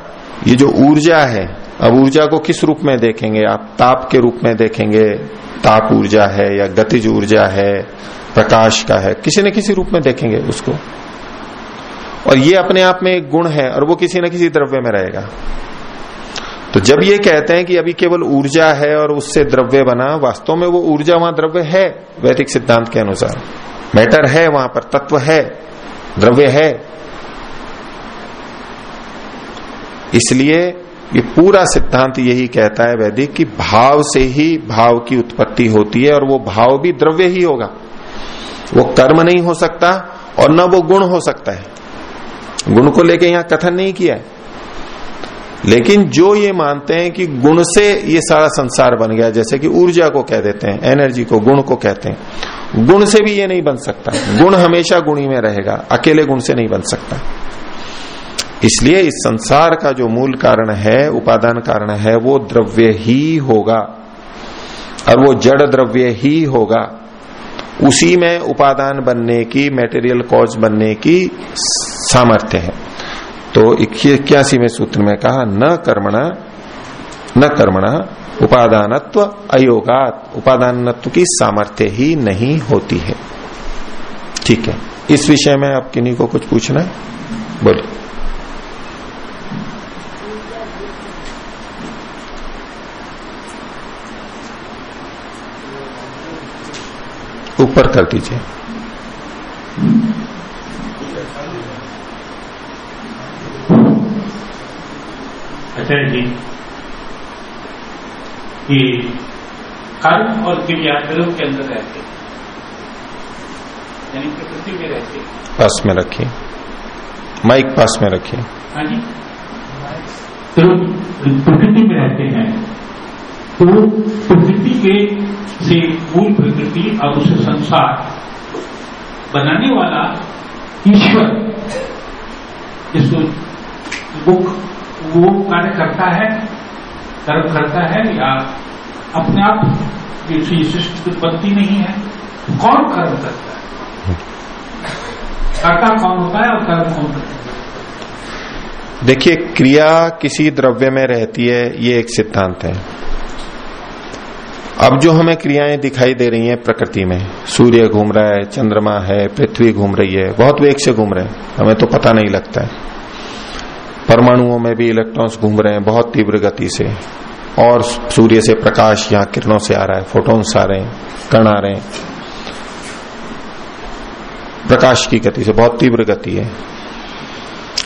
ये जो ऊर्जा है, अब ऊर्जा को किस रूप में देखेंगे? आप ताप के रूप में देखेंगे। ताप ऊर्जा है या गतिज ऊर्जा है, प्रकाश का है, किसी न किसी रूप में देखेंगे उसको। और ये अपने आप में एक गुण है और वो किसी न किसी द्रव्य में रहेगा। तो जब ये कहते हैं कि अभी केवल ऊर्जा है और उससे द्रव्य बना, वास्तव में वो ऊर्जा वहाँ द्रव्य है, वैदिक सिद्धांत के अनुसार। मैटर है वहाँ पर, तत्व है, द्रव्य है। इसलिए ये पूरा सिद्धांत यही कहता है वैदिक कि भाव से ही भाव की उत्पत्ति होती है और वो भाव भी द्रव्य ही होगा। वो कर्म नहीं हो सकता और न वो गुण हो सकता है। गुण को लेके यहाँ कथन नहीं किया है। लेकिन जो ये मानते हैं कि गुण से ये सारा संसार बन गया, जैसे कि ऊर्जा को कह देते हैं एनर्जी को, गुण को कहते हैं। गुण से भी ये नहीं बन सकता। गुण हमेशा गुणी में रहेगा, अकेले गुण से नहीं बन सकता। इसलिए इस संसार का जो मूल कारण है, उपादान कारण है, वो द्रव्य ही होगा। और वो जड़ द्रव्य ही होगा। उसी में उपादान बनने की मेटेरियल कॉज बनने की सामर्थ्य है। तो इक्यासीवें सूत्र में कहा, न कर्मणा न कर्मणा, उपादानत्व अयोगात, उपादानत्व की सामर्थ्य ही नहीं होती है। ठीक है। इस विषय में आप किन्हीं को कुछ पूछना है? बोलिए। ऊपर कर दीजिए। आचार्य जी कि कर्म और क्रिया ध्रुव के अंदर रहते यानी प्रकृति में रहते पास में रखिए। माइक पास में रखिए। हाँ जी। ध्रुव प्रकृति में रहते हैं। तो प्रकृति के से मूल प्रकृति और उसे संसार बनाने वाला ईश्वर जिसको मुख वो कार्य करता है, कर्म करता है, या अपने आप सृष्टि उत्पत्ति नहीं है, कौन कर्म करता है? कर्ता कौन होता है और कर्म कौन करता है? देखिए, क्रिया किसी द्रव्य में रहती है, ये एक सिद्धांत है। अब जो हमें क्रियाएँ दिखाई दे रही हैं प्रकृति में, सूर्य घूम रहा है, चंद्रमा है, पृथ्वी घूम रही है, बहुत वेग से घूम रहे हैं, हमें तो पता नहीं लगता है। परमाणुओं में भी इलेक्ट्रॉन्स घूम रहे हैं बहुत तीव्र गति से। और सूर्य से प्रकाश यहाँ किरणों से आ रहा है, फोटोन्स आ रहे हैं, कण आ रहे हैं। प्रकाश की गति से बहुत तीव्र गति है।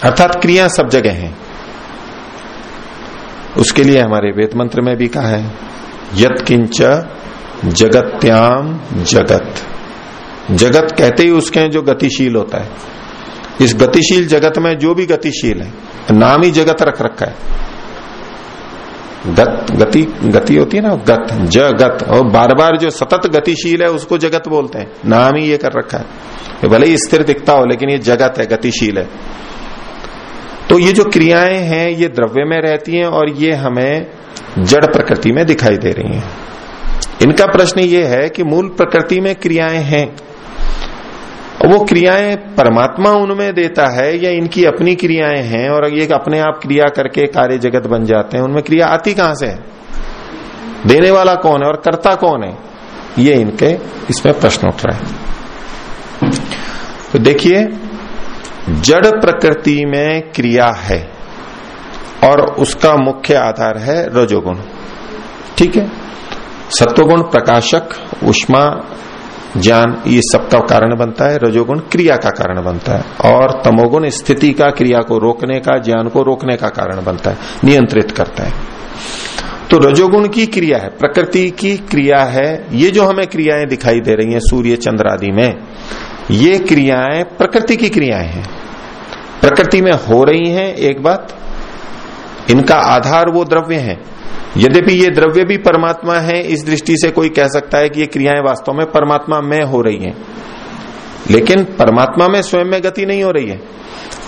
अर्थात क्रिया सब जगह है। उसके लिए हमारे वेद मंत्र में भी कहा है, यत किंच जगत्याम जगत। जगत कहते ही उसके हैं जो गतिशील होता है। इस गतिशील जगत में जो भी गतिशील है नाम ही जगत रख रखा है। गत, गति गति होती है ना, गत, जगत। और बार बार जो सतत गतिशील है, उसको जगत बोलते हैं। नाम ही ये कर रखा है। भले ही स्थिर दिखता हो, लेकिन ये जगत है, गतिशील है। तो ये जो क्रियाएँ हैं, ये द्रव्य में रहती हैं और ये हमें जड़ प्रकृति में दिखाई दे रही हैं। इनका प्रश्न ये है कि मूल प्रकृति में क्रियाएँ हैं। वो क्रियाएँ परमात्मा उनमें देता है या इनकी अपनी क्रियाएँ हैं और ये अपने आप क्रिया करके कार्य जगत बन जाते हैं, उनमें क्रिया आती कहाँ से है? देने वाला कौन है और कर्ता कौन है? ये इनके इसमें प्रश्न उठ रहा है। तो देखिए, जड़ प्रकृति में क्रिया है और उसका मुख्य आधार है रजोगुण। ठीक है? सत्वगुण प्रकाशक, उष्मा ज्ञान ये सबका कारण बनता है, रजोगुण क्रिया का कारण बनता है। और तमोगुण स्थिति का, क्रिया को रोकने का, ज्ञान को रोकने का कारण बनता है, नियंत्रित करता है। तो रजोगुण की क्रिया है, प्रकृति की क्रिया है, ये जो हमें क्रियाएँ दिखाई दे रही हैं, सूर्य, चंद्र आदि में, ये क्रियाएँ प्रकृति की क्रियाएँ हैं। प्रकृति में हो रही हैं, एक बात, इनका आधार वो द्रव्य है यद्यपि ये द्रव्य भी परमात्मा है, इस दृष्टि से कोई कह सकता है कि ये क्रियाएँ वास्तव में परमात्मा में हो रही हैं। लेकिन परमात्मा में स्वयं में गति नहीं हो रही है।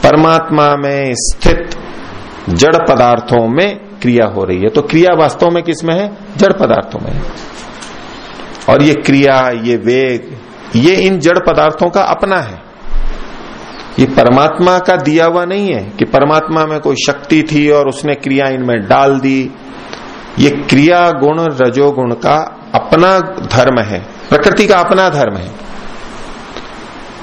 परमात्मा में स्थित जड़ पदार्थों में क्रिया हो रही है। तो क्रिया वास्तव में किसमें है? जड़ पदार्थों में और ये क्रिया, ये वेग, ये इन जड़ पदार्थों का अपना है। ये परमात्मा का दिया हुआ नहीं है कि परमात्मा में कोई शक्ति थी और उसने क्रिया इनमें डाल दी। ये क्रिया गुण, रजोगुण का अपना धर्म है। प्रकृति का अपना धर्म है।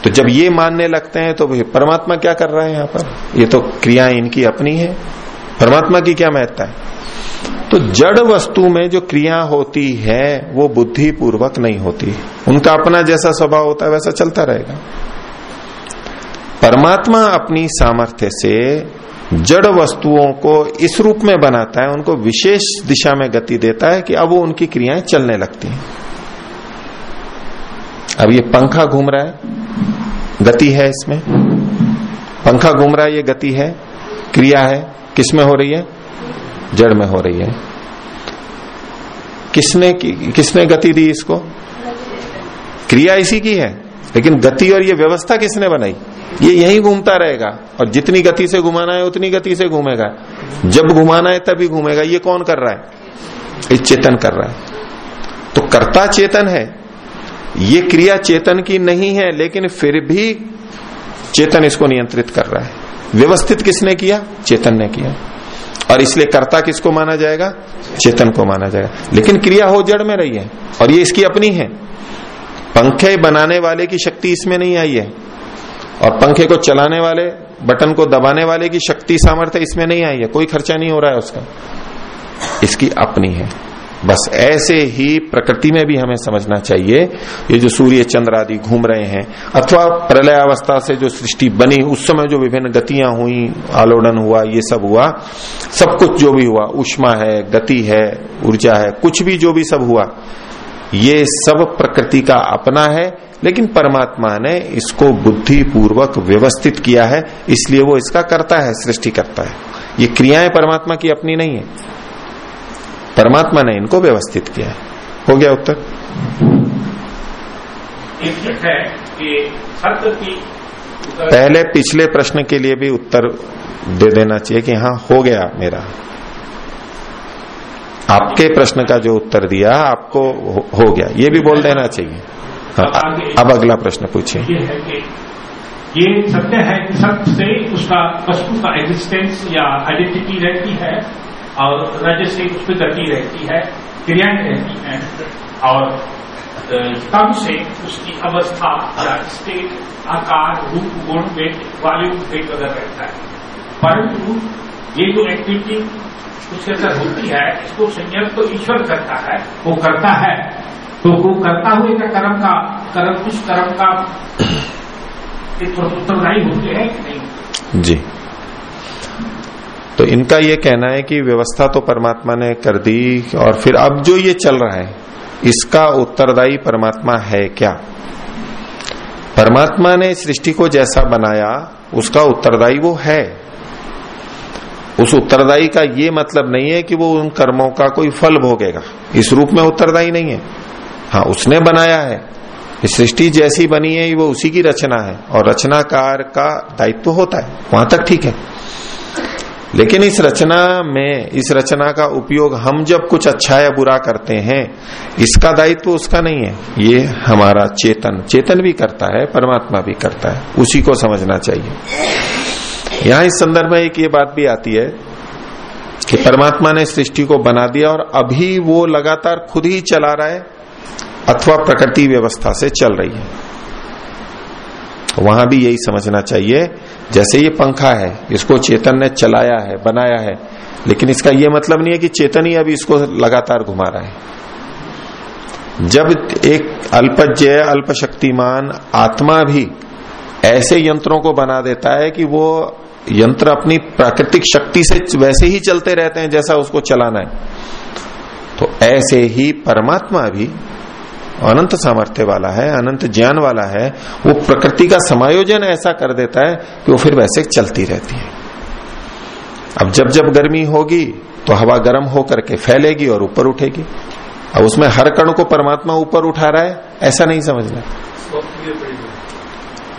तो जब ये मानने लगते हैं तो परमात्मा क्या कर रहा है यहाँ पर? ये तो क्रिया इनकी अपनी है। परमात्मा की क्या महत्ता है? तो जड़ वस्तु में जो क्रिया होती है, वो बुद्धि पूर्वक नहीं होती। उनका अपना जैसा स्वभाव होता है, वैसा चलता रहेगा। परमात्मा अपनी सामर्थ्य से जड़ वस्तुओं को इस रूप में बनाता है, उनको विशेष दिशा में गति देता है कि अब वो उनकी क्रियाएँ चलने लगती हैं। अब ये पंखा घूम रहा है, गति है इसमें। पंखा घूम रहा है, ये गति है, क्रिया है। किसमें हो रही है? जड़ में हो रही है। किसने किसने गति दी इसको? क्रिया इसी की है, लेकिन गति और ये व्यवस्था किसने बनाई? ये यही घूमता रहेगा। और जितनी गति से घुमाना है, उतनी गति से घूमेगा। जब घुमाना है, तभी घूमेगा। ये कौन कर रहा है? ये चेतन कर रहा है। तो कर्ता चेतन है। ये क्रिया चेतन की नहीं है, लेकिन फिर भी चेतन इसको नियंत्रित कर रहा है। व्यवस्थित किसने किया? चेतन ने किया। और इसलिए कर्ता किसको माना जाएगा? चेतन को माना जाएगा। लेकिन क्रिया हो जड़ में रही है, और ये इसकी अपनी है। पंखे बनाने वाले की शक्ति इसमें नहीं आई है। और पंखे को चलाने वाले, बटन को दबाने वाले की शक्ति, सामर्थ्य इसमें नहीं आई है, कोई खर्चा नहीं हो रहा है उसका। इसकी अपनी है। बस ऐसे ही प्रकृति में भी हमें समझना चाहिए, ये जो सूर्य, चंद्र आदि घूम रहे हैं, अथवा प्रलय अवस्था से जो सृष्टि बनी, उस समय जो विभिन्न गतियाँ हुई, आलोडन हुआ, ये सब हुआ, सब कुछ जो भी हुआ, उष्मा है, गति है, ऊर्जा है, कुछ भी जो भी सब हुआ, ये सब प्रकृति का अपना है लेकिन परमात्मा ने इसको बुद्धि पूर्वक व्यवस्थित किया है इसलिए वो इसका करता है सृष्टि करता है। ये क्रियाएँ परमात्मा की अपनी नहीं है। परमात्मा ने इनको व्यवस्थित किया है। हो गया उत्तर? है कि की पहले पिछले प्रश्न के लिए भी उत्तर दे देना चाहिए कि हाँ हो गया मेरा। आपके प्रश्न का जो उत्तर दिया आपको हो गया। ये भी बोल देना चाहिए। अब अगला प्रश्न पूछिए। ये है कि ये सत्य है कि सत्य से उसका वस्तु का एग्जिस्टेंस या आइडेंटिटी रहती है और रज से उस पर गति रहती है क्रियाएँ रहती हैं और तब से उसकी अवस्था या स्टेट आकार रूप गुण वेट वॉल्यूम वेट वगैरह रहता है। परंतु ये जो एक्टिविटी उसके अंदर होती है इसको संयम तो ईश्वर करता है वो करता है। तो वो करता हुए का कर्म का, कर्म कुछ कर्म का उत्तरदायी होते हैं कि नहीं जी। तो इनका ये कहना है कि व्यवस्था तो परमात्मा ने कर दी और फिर अब जो ये चल रहा है, इसका उत्तरदायी परमात्मा है क्या? परमात्मा ने सृष्टि को जैसा बनाया, उसका उत्तरदायी वो है। उस उत्तरदायी का ये मतलब नहीं है कि वो उन कर्मों का कोई फल भोगेगा। इस रूप में उत्तरदायी नहीं है। हाँ उसने बनाया है। सृष्टि जैसी बनी है, वो उसी की रचना है। और रचनाकार का दायित्व होता है, वहाँ तक ठीक है। लेकिन इस रचना में, इस रचना का उपयोग हम जब कुछ अच्छा या बुरा करते हैं, इसका दायित्व तो उसका नहीं है। ये हमारा चेतन चेतन भी करता है, परमात्मा भी करता है। उसी को समझना चाहिए। यहाँ इस संदर्भ में एक ये बात भी आती है कि परमात्मा ने सृष्टि को बना दिया और अभी वो लगातार खुद ही चला रहा है। अथवा प्रकृति व्यवस्था से चल रही है। वहाँ भी यही समझना चाहिए, जैसे ये पंखा है, इसको चेतन ने चलाया है, बनाया है, लेकिन इसका यह मतलब नहीं है कि चेतन ही अभी इसको लगातार घुमा रहा है। जब एक अल्पज्य अल्प शक्तिमान आत्मा भी ऐसे यंत्रों को बना देता है कि वो यंत्र अपनी प्राकृतिक शक्ति से वैसे ही चलते रहते हैं जैसा उसको चलाना है तो ऐसे ही परमात्मा भी अनंत सामर्थ्य वाला है, अनंत ज्ञान वाला है, वो प्रकृति का समायोजन ऐसा कर देता है कि वो फिर वैसे चलती रहती है। अब जब जब गर्मी होगी तो हवा गर्म होकर के फैलेगी और ऊपर उठेगी। अब उसमें हर कण को परमात्मा ऊपर उठा रहा है, ऐसा नहीं समझना।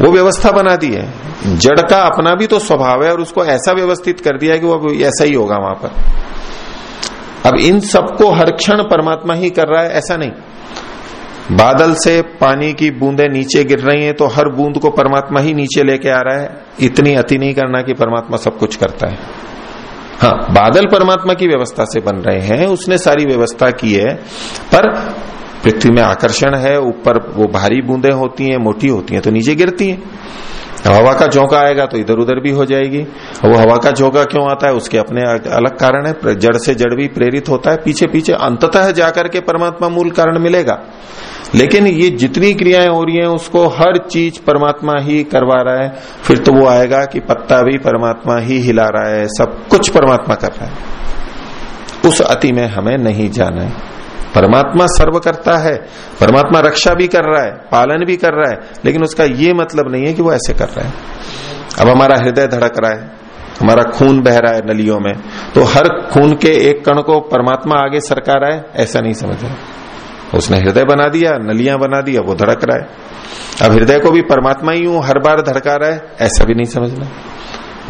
वो व्यवस्था बना दी है। जड़ का अपना भी तो स्वभाव है और उसको ऐसा व्यवस्थित कर दिया है कि वो ऐसा ही होगा वहाँ पर। अब इन सबको हर क्षण परमात्मा ही कर रहा है, ऐसा नहीं। बादल से पानी की बूंदें नीचे गिर रही हैं तो हर बूंद को परमात्मा ही नीचे लेके आ रहा है। इतनी अति नहीं करना कि परमात्मा सब कुछ करता है। हाँ बादल परमात्मा की व्यवस्था से बन रहे हैं, उसने सारी व्यवस्था की है, पर पृथ्वी में आकर्षण है, ऊपर वो भारी बूंदे होती हैं, मोटी होती हैं तो नीचे गिरती हैं। हवा का झोंका आएगा तो इधर उधर भी हो जाएगी। वो हवा का झोंका क्यों आता है, उसके अपने अलग कारण है। जड़ से जड़ भी प्रेरित होता है पीछे पीछे अंततः जाकर के परमात्मा मूल कारण मिलेगा। लेकिन ये जितनी क्रियाएँ हो रही हैं, उसको हर चीज़ परमात्मा ही करवा रहा है। फिर तो वो आएगा कि पत्ता भी परमात्मा ही हिला रहा है, सब कुछ परमात्मा कर रहा है। उस अति में हमें नहीं जाना है। परमात्मा सर्व करता है, परमात्मा रक्षा भी कर रहा है, पालन भी कर रहा है, लेकिन उसका ये मतलब नहीं है कि वो ऐसे कर रहा है। अब हमारा हृदय धड़क रहा है, हमारा खून बह रहा है नलियों में तो हर खून के एक कण को परमात्मा आगे सरकार है, ऐसा नहीं समझ रहा। उसने हृदय बना दिया, नलियाँ बना दिया वो धड़क रहा है। अब हृदय को भी परमात्मा ही हूँ, हर बार धड़का रहा है, ऐसा भी नहीं समझना।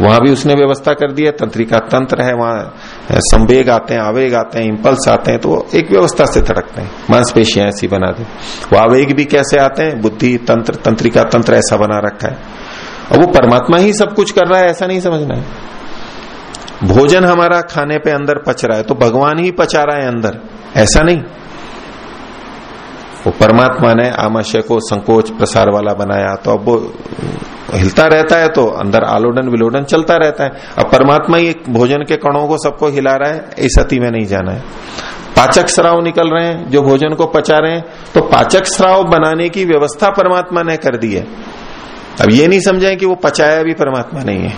वहाँ भी उसने व्यवस्था कर दिया तंत्रिका तंत्र है, वहाँ संवेग आते हैं, आवेग आते हैं इंपल्स आते हैं तो एक व्यवस्था से धड़कते हैं। मांसपेशियाँ ऐसी बना दी। वो आवेग भी कैसे आते हैं? बुद्धि, तंत्र तंत्रिका तंत्र ऐसा बना रखा है। और वो परमात्मा ही सब कुछ कर रहा है, ऐसा नहीं समझना है। भोजन हमारा खाने पे अंदर पच रहा है तो भगवान ही पचा रहा है अंदर, ऐसा नहीं। वो परमात्मा ने आमाशय को संकोच प्रसार वाला बनाया। तो अब वो हिलता रहता है तो अंदर आलोडन विलोडन चलता रहता है। अब परमात्मा ही भोजन के कणों को सबको हिला रहा है, इस अति में नहीं जाना है। पाचक श्राव निकल रहे हैं, जो भोजन को पचा रहे हैं तो पाचक श्राव बनाने की व्यवस्था परमात्मा ने कर दी है। अब ये नहीं समझे कि वो पचाया भी परमात्मा नहीं है।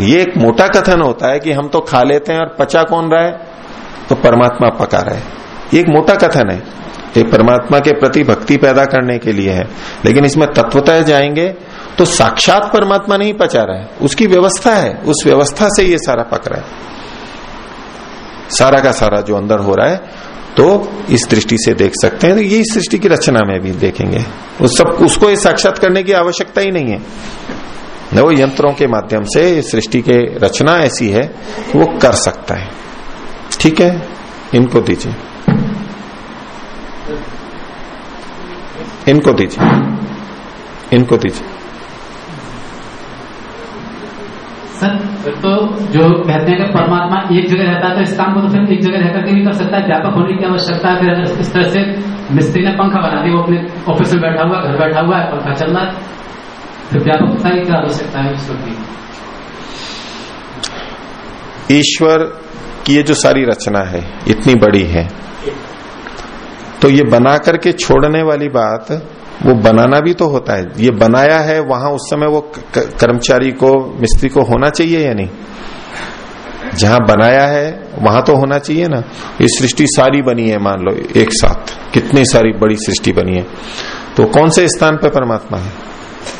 ये एक मोटा कथन होता है कि हम तो खा लेते हैं और पचा कौन रहा है? तो परमात्मा पका रहा है। ये एक मोटा कथन है। ये परमात्मा के प्रति भक्ति पैदा करने के लिए है। लेकिन इसमें तत्वतः जाएँगे तो साक्षात परमात्मा नहीं पचा रहा है। उसकी व्यवस्था है। उस व्यवस्था से ये सारा पक रहा है। सारा का सारा जो अंदर हो रहा है तो इस दृष्टि से देख सकते हैं। तो ये सृष्टि की रचना में भी देखेंगे। उस सब, उसको ये साक्षात करने की आवश्यकता ही नहीं है। वो यंत्रों के माध्यम से सृष्टि के रचना ऐसी है वो कर सकता है। ठीक है? इनको दीजिए। इनको दीजिए। इनको दीजिए। सर तो जो कहते हैं कि परमात्मा एक जगह रहता है तो इस काम को तो फिर एक जगह रहकर के भी कर सकता है? व्यापक होने की आवश्यकता है फिर अगर इस तरह से मिस्त्री ने पंखा बना दिया वो अपने ऑफ़िस में बैठा हुआ घर बैठा हुआ है पंखा चल रहा है फिर व्यापकता की क्या आवश्यकता है उसको ईश्वर की ये जो सारी रचना है इतनी बड़ी है तो ये बना करके छोड़ने वाली बात, वो बनाना भी तो होता है। ये बनाया है, वहाँ उस समय वो कर्मचारी को, मिस्त्री को होना चाहिए या नहीं? जहाँ बनाया है, वहाँ तो होना चाहिए ना। ये सृष्टि सारी बनी है, मान लो, एक साथ। कितनी सारी बड़ी सृष्टि बनी है। तो कौन से स्थान पे परमात्मा है?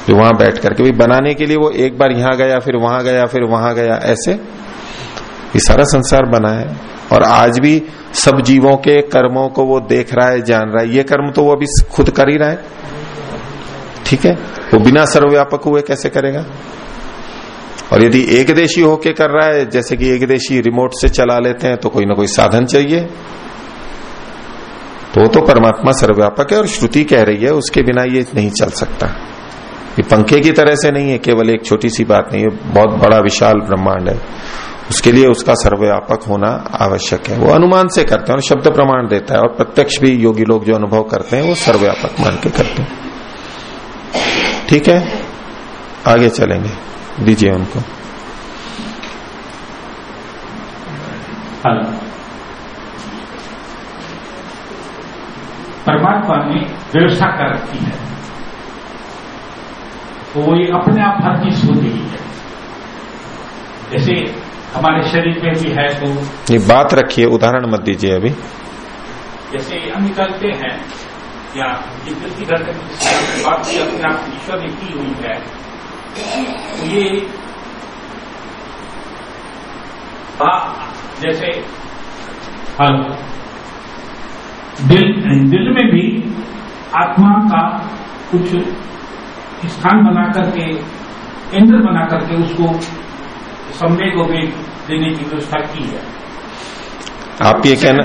जो वहाँ बैठ करके भी बनाने के लिए वो एक बार यहाँ गया, फिर वहाँ गया, फिर वहाँ गया, ऐसे ये सारा संसार बना है और आज भी सब जीवों के कर्मों को वो देख रहा है, जान रहा है। ये कर्म तो वो अभी खुद कर ही रहा है। ठीक है? वो बिना सर्वव्यापक हुए कैसे करेगा? और यदि एक देशी होके कर रहा है, जैसे कि एक देशी रिमोट से चला लेते हैं तो कोई ना कोई साधन चाहिए। तो तो परमात्मा सर्वव्यापक है और श्रुति कह रही है, उसके बिना ये नहीं चल सकता। ये पंखे की तरह से नहीं है, केवल एक छोटी सी बात नहीं है, बहुत बड़ा विशाल ब्रह्मांड है। उसके लिए उसका सर्वव्यापक होना आवश्यक है। वो अनुमान से करते हैं और शब्द प्रमाण देता है और प्रत्यक्ष भी योगी लोग जो अनुभव करते हैं वो सर्वव्यापक मान के करते हैं। ठीक है? आगे चलेंगे। दीजिए उनको। परमात्मा ने व्यवस्था कर रखी है। तो वो ये अपने आप हर चीज़ होती ही है। जैसे हमारे शरीर में भी है तो ये बात रखिए उदाहरण मत दीजिए अभी। जैसे हम निकलते हैं या बात की अपने आप ईश्वर ने की हुई है तो ये जैसे हल दिल दिल में भी आत्मा का कुछ स्थान बना करके केंद्र बना करके उसको संवेग भी देने की व्यवस्था की है। आप ये कहना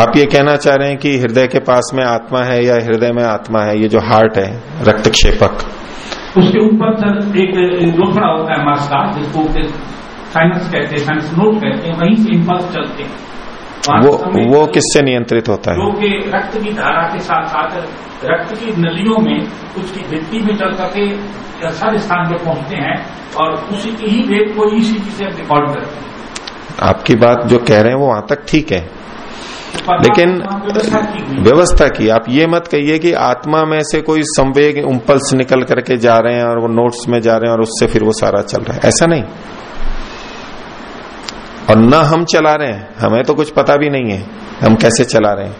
आप ये कहना चाह रहे हैं कि हृदय के पास में आत्मा है या हृदय में आत्मा है? ये जो हार्ट है रक्त क्षेपक उसके ऊपर सर एक रोकड़ा होता है मास्क का जिसको साइनस कहते हैं साइनस नोट कहते हैं वहीं से इम्पल्स चलते हैं। वो वो किससे नियंत्रित होता है? जो कि रक्त की धारा के साथ साथ रक्त की नलियों में उसकी भित्ति में चल करके हर स्थान पर पहुँचते हैं और उसी की ही वेद को इसी से रिकॉर्ड करते हैं। आपकी बात जो कह रहे हैं वो वहाँ तक ठीक है। लेकिन व्यवस्था की आप ये मत कहिए कि आत्मा में से कोई संवेग उम्पल्स निकल करके जा रहे हैं और वो नोट्स में जा रहे हैं और उससे फिर वो सारा चल रहा है। ऐसा नहीं। और न हम चला रहे हैं, हमें तो कुछ पता भी नहीं है, हम कैसे चला रहे हैं?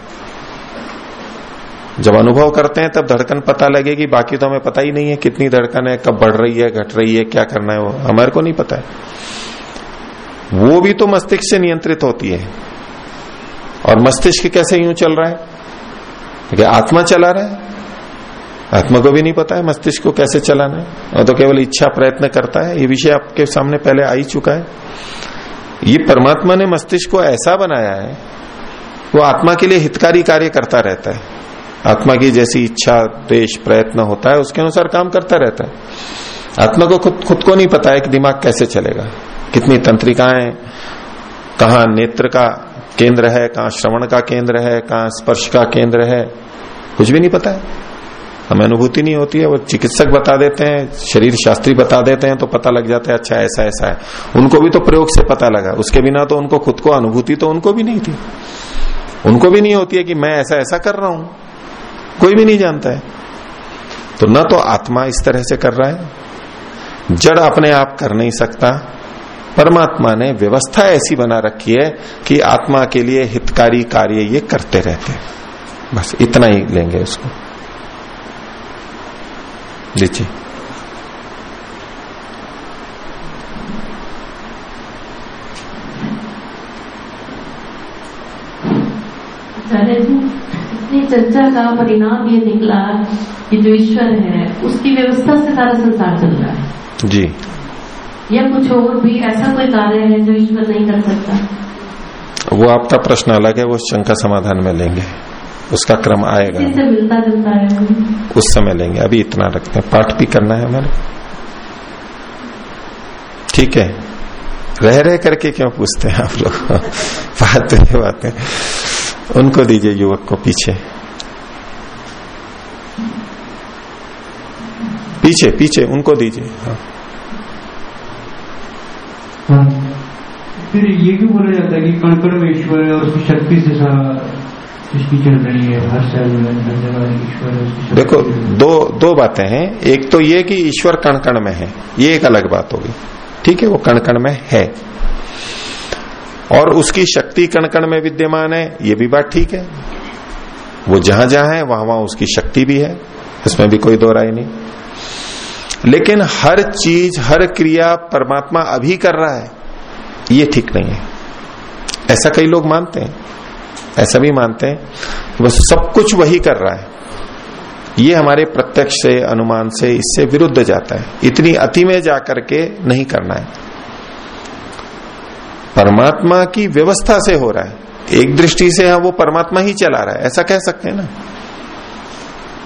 जब अनुभव करते हैं, तब धड़कन पता लगेगी, बाकी तो हमें पता ही नहीं है कितनी धड़कन है, कब बढ़ रही है, घट रही है, क्या करना है वो, हमारे को नहीं पता है। वो भी तो मस्तिष्क से नियंत्रित होती है। और मस्तिष्क कैसे यूँ चल रहा है? क्योंकि आत्मा चला रहा है। आत्मा को भी नहीं पता है मस्तिष्क को कैसे चलाना है। तो केवल इच्छा प्रयत्न करता है। ये विषय आपके सामने पहले आ ही चुका है। ये परमात्मा ने मस्तिष्क को ऐसा बनाया है, वो आत्मा के लिए हितकारी कार्य करता रहता है। आत्मा की जैसी इच्छा, देश, प्रयत्न होता है, उसके अनुसार काम करता रहता है। आत्मा को खुद खुद को नहीं पता है कि दिमाग कैसे चलेगा, कितनी तंत्रिकाएँ, कहा नेत्र का केंद्र है, कहा श्रवण का केंद्र है, कहा स्पर्श का केंद्र है, कुछ भी नहीं पता है। हमें अनुभूति नहीं होती है, वो चिकित्सक बता देते हैं, शरीर शास्त्री बता देते हैं तो पता लग जाता है अच्छा ऐसा ऐसा है। उनको भी तो प्रयोग से पता लगा। उसके बिना तो उनको खुद को अनुभूति तो उनको भी नहीं थी। उनको भी नहीं होती है कि मैं ऐसा ऐसा कर रहा हूँ। कोई भी नहीं जानता है। तो न तो आत्मा इस तरह से कर रहा है। जड़ अपने आप कर नहीं सकता। परमात्मा ने व्यवस्था ऐसी बना रखी है कि आत्मा के लिए हितकारी कार्य ये करते रहते हैं। बस इतना ही लेंगे उसको। इतनी चर्चा का परिणाम ये निकला कि जो ईश्वर है उसकी व्यवस्था से सारा संसार चल रहा है। जी। या कुछ और भी ऐसा कोई कार्य है जो ईश्वर नहीं कर सकता? वो आपका प्रश्न अलग है वो शंका समाधान में लेंगे। उसका क्रम आएगा। मिलता जुलता है उस समय लेंगे। अभी इतना रखते हैं। पाठ भी करना है हमारे। ठीक है। रह रह करके क्यों पूछते हैं आप लोग? बात तो ये बात है। उनको दीजिए युवक को पीछे। पीछे पीछे उनको दीजिए। हाँ। फिर ये क्यों बोला जाता है कि कण कण में ईश्वर है और उसकी शक्ति से सारा देखो, दो दो बातें हैं। एक तो ये कि ईश्वर कण कण में है। ये एक अलग बात होगी ठीक है, वो कण कण में है। और उसकी शक्ति कण कण में विद्यमान है, ये भी बात ठीक है। वो जहाँ जहाँ है, वहाँ वहाँ उसकी शक्ति भी है। इसमें भी कोई दो राय नहीं। लेकिन हर चीज़, हर क्रिया परमात्मा अभी कर रहा है, ये ठीक नहीं है। ऐसा कई लोग मानते हैं। ऐसा भी मानते हैं। बस सब कुछ वही कर रहा है। ये हमारे प्रत्यक्ष से, अनुमान से, इससे विरुद्ध जाता है। इतनी अति में जाकर के नहीं करना है। परमात्मा की व्यवस्था से हो रहा है। एक दृष्टि से हाँ वो परमात्मा ही चला रहा है। ऐसा कह सकते हैं ना?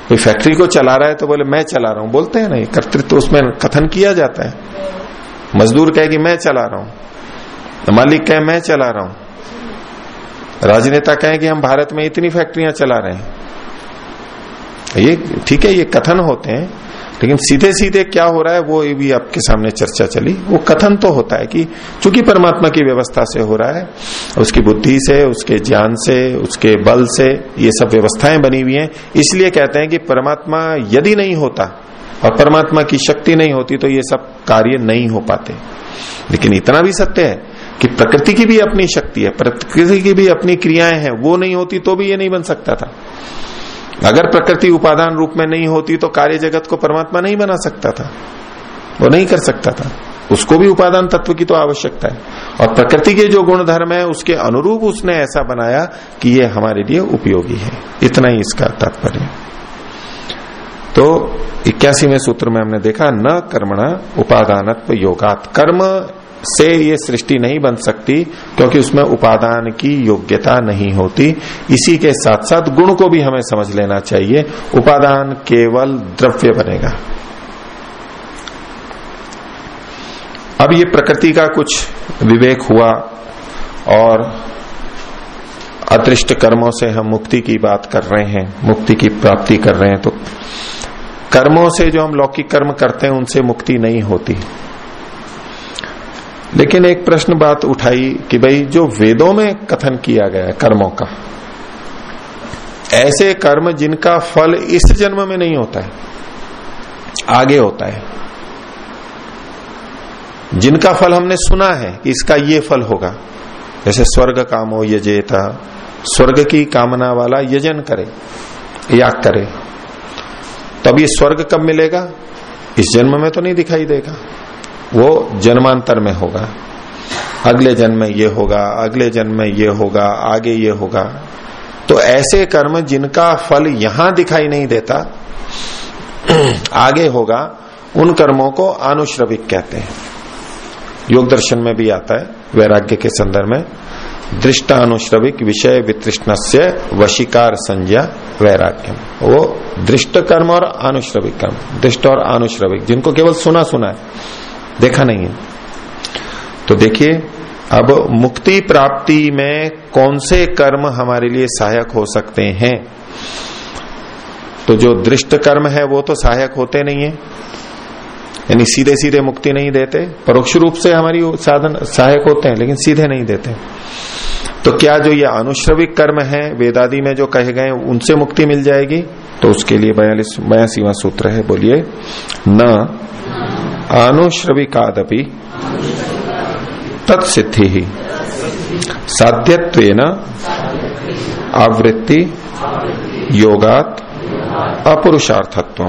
कोई फैक्ट्री को चला रहा है तो बोले, मैं चला रहा हूँ। बोलते हैं ना कर्तृत्व उसमें कथन किया जाता है। मजदूर कहे कि, मैं चला रहा हूँ। मालिक कहे, मैं चला रहा हूँ। राजनेता कहे कि हम भारत में इतनी फैक्ट्रियाँ चला रहे हैं। ये ठीक है, ये कथन होते हैं, लेकिन सीधे सीधे क्या हो रहा है, वो भी आपके सामने चर्चा चली। वो कथन तो होता है कि चूँकि परमात्मा की व्यवस्था से हो रहा है, उसकी बुद्धि से, उसके ज्ञान से, उसके बल से ये सब व्यवस्थाएँ बनी हुई हैं, इसलिए कहते हैं कि परमात्मा यदि नहीं होता और परमात्मा की शक्ति नहीं होती तो ये सब कार्य नहीं हो पाते। लेकिन इतना भी सत्य है कि प्रकृति की भी अपनी शक्ति है, प्रकृति की भी अपनी क्रियाएँ हैं, वो नहीं होती तो भी ये नहीं बन सकता था। अगर प्रकृति उपादान रूप में नहीं होती तो कार्य जगत को परमात्मा नहीं बना सकता था। वो नहीं कर सकता था। उसको भी उपादान तत्व की तो आवश्यकता है। और प्रकृति के जो गुण धर्म है, उसके अनुरूप उसने ऐसा बनाया कि ये हमारे लिए उपयोगी है। इतना ही इसका तात्पर्य। तो इक्यासीवें सूत्र में हमने देखा, न कर्मणा उपादानत्व योगात। कर्म से ये सृष्टि नहीं बन सकती, क्योंकि उसमें उपादान की योग्यता नहीं होती। इसी के साथ साथ गुण को भी हमें समझ लेना चाहिए। उपादान केवल द्रव्य बनेगा। अब ये प्रकृति का कुछ विवेक हुआ और अदृष्ट कर्मों से हम मुक्ति की बात कर रहे हैं, मुक्ति की प्राप्ति कर रहे हैं तो कर्मों से जो हम लौकिक कर्म करते हैं, उनसे मुक्ति नहीं होती। लेकिन एक प्रश्न बात उठाई कि भाई, जो वेदों में कथन किया गया है, कर्मों का, ऐसे कर्म जिनका फल इस जन्म में नहीं होता है, आगे होता है, जिनका फल हमने सुना है कि इसका ये फल होगा, जैसे स्वर्ग काम हो यजेता, स्वर्ग की कामना वाला यजन करे, याग करे, तब ये स्वर्ग कब मिलेगा? इस जन्म में तो नहीं दिखाई देगा। वो जन्मांतर में होगा। अगले जन्म में ये होगा, अगले जन्म में ये होगा, आगे ये होगा। तो ऐसे कर्म जिनका फल यहाँ दिखाई नहीं देता, आगे होगा, उन कर्मों को आनुश्रविक कहते हैं। योग दर्शन में भी आता है, वैराग्य के संदर्भ में। दृष्टानुश्रविक विषय वितृष्ण से वशिकार संज्ञा वैराग्य वो दृष्ट कर्म और आनुश्रविक कर्म। दृष्ट और आनुश्रविक जिनको केवल सुना सुना है। देखा नहीं है। तो देखिए, अब मुक्ति प्राप्ति में कौन से कर्म हमारे लिए सहायक हो सकते हैं? तो जो दृष्ट कर्म है, वो तो सहायक होते नहीं है। यानी सीधे सीधे मुक्ति नहीं देते। परोक्ष रूप से हमारी साधन सहायक होते हैं, लेकिन सीधे नहीं देते। तो क्या जो ये अनुश्रविक कर्म है, वेदादि में जो कहे गए उनसे मुक्ति मिल जाएगी? तो उसके लिए बयालीस बयासीवा सूत्र है, बोलिए, न अनुश्रविकादपि तत्सिद्धि। ही साध्यत्व आवृत्ति, योगात अपुरुषार्थत्व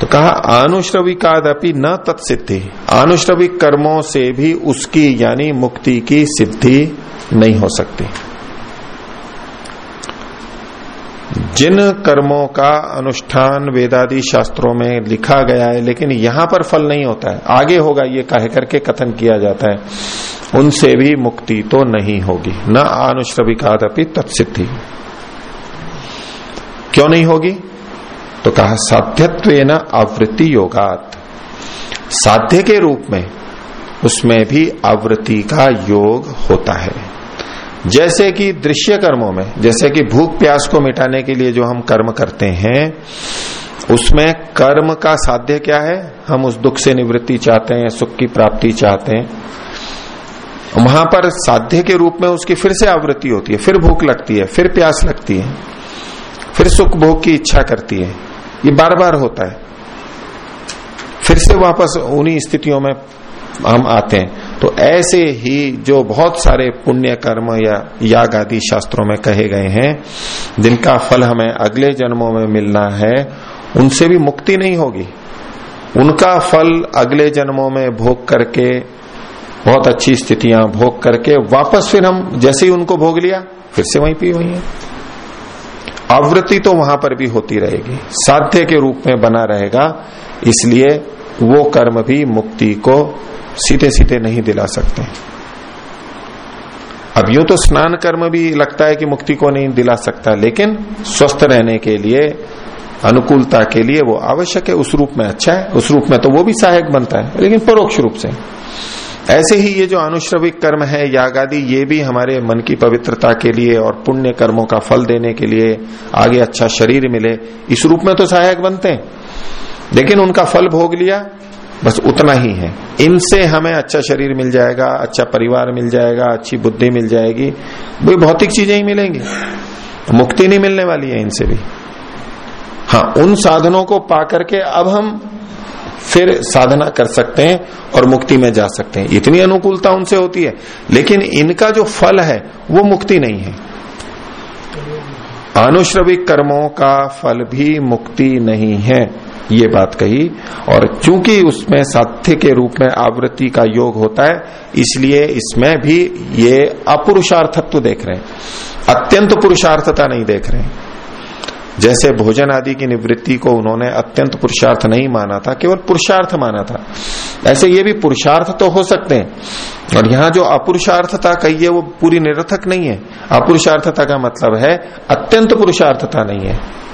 तो कहा, आनुश्रविकादपि न तत्सिद्धि। आनुश्रविक कर्मों से भी उसकी, यानी मुक्ति की सिद्धि नहीं हो सकती। जिन कर्मों का अनुष्ठान वेदादि शास्त्रों में लिखा गया है, लेकिन यहाँ पर फल नहीं होता है। आगे होगा, ये कह करके कथन किया जाता है। उनसे भी मुक्ति तो नहीं होगी। न आनुश्रविकादपि तत्सिद्धि। क्यों नहीं होगी? तो कहा साध्यत्व न आवृत्ति योगात। साध्य के रूप में उसमें भी आवृत्ति का योग होता है। जैसे कि दृश्य कर्मों में, जैसे कि भूख प्यास को मिटाने के लिए जो हम कर्म करते हैं, उसमें कर्म का साध्य क्या है? हम उस दुख से निवृत्ति चाहते हैं, सुख की प्राप्ति चाहते हैं। वहाँ पर साध्य के रूप में उसकी फिर से आवृत्ति होती है, फिर भूख लगती है, फिर प्यास लगती है, फिर सुख भोग की इच्छा करती है। ये बार बार होता है। फिर से वापस उन्हीं स्थितियों में हम आते हैं। तो ऐसे ही जो बहुत सारे पुण्य कर्म या याग आदि शास्त्रों में कहे गए हैं, जिनका फल हमें अगले जन्मों में मिलना है, उनसे भी मुक्ति नहीं होगी। उनका फल अगले जन्मों में भोग करके, बहुत अच्छी स्थितियाँ भोग करके वापस फिर हम जैसे ही उनको भोग लिया, फिर से वहीं पी हुई है। आवृत्ति तो वहाँ पर भी होती रहेगी। साध्य के रूप में बना रहेगा, इसलिए वो कर्म भी मुक्ति को सीधे सीधे नहीं दिला सकते। अब यूँ तो स्नान कर्म भी लगता है कि मुक्ति को नहीं दिला सकता, लेकिन स्वस्थ रहने के लिए, अनुकूलता के लिए वो आवश्यक है, उस रूप में अच्छा है, उस रूप में तो वो भी सहायक बनता है, लेकिन परोक्ष रूप से। ऐसे ही ये जो अनुश्रविक कर्म है, याग आदि, ये भी हमारे मन की पवित्रता के लिए और पुण्य कर्मों का फल देने के लिए आगे अच्छा शरीर मिले, इस रूप में तो सहायक बनते हैं। लेकिन उनका फल भोग लिया, बस उतना ही है। इनसे हमें अच्छा शरीर मिल जाएगा अच्छा परिवार मिल जाएगा, अच्छी बुद्धि मिल जाएगी। वही भौतिक चीज़ें ही मिलेंगी। मुक्ति नहीं मिलने वाली है इनसे भी। हाँ उन साधनों को पा करके अब हम फिर साधना कर सकते हैं और मुक्ति में जा सकते हैं। इतनी अनुकूलता उनसे होती है। लेकिन इनका जो फल है, वो मुक्ति नहीं है। अनुश्रविक कर्मों का फल भी मुक्ति नहीं है। ये बात कही। और चूँकि उसमें साध्य के रूप में आवृत्ति का योग होता है, इसलिए इसमें भी ये अपुरुषार्थत्व देख रहे हैं। अत्यंत पुरुषार्थता नहीं देख रहे हैं। जैसे भोजन आदि की निवृत्ति को उन्होंने अत्यंत पुरुषार्थ नहीं माना था, केवल पुरुषार्थ माना था। ऐसे ये भी पुरुषार्थ तो हो सकते हैं। और यहाँ जो अपुरुषार्थता कही है, वो पूरी निरर्थक नहीं है। अपुरुषार्थता का मतलब है, अत्यंत पुरुषार्थता नहीं है।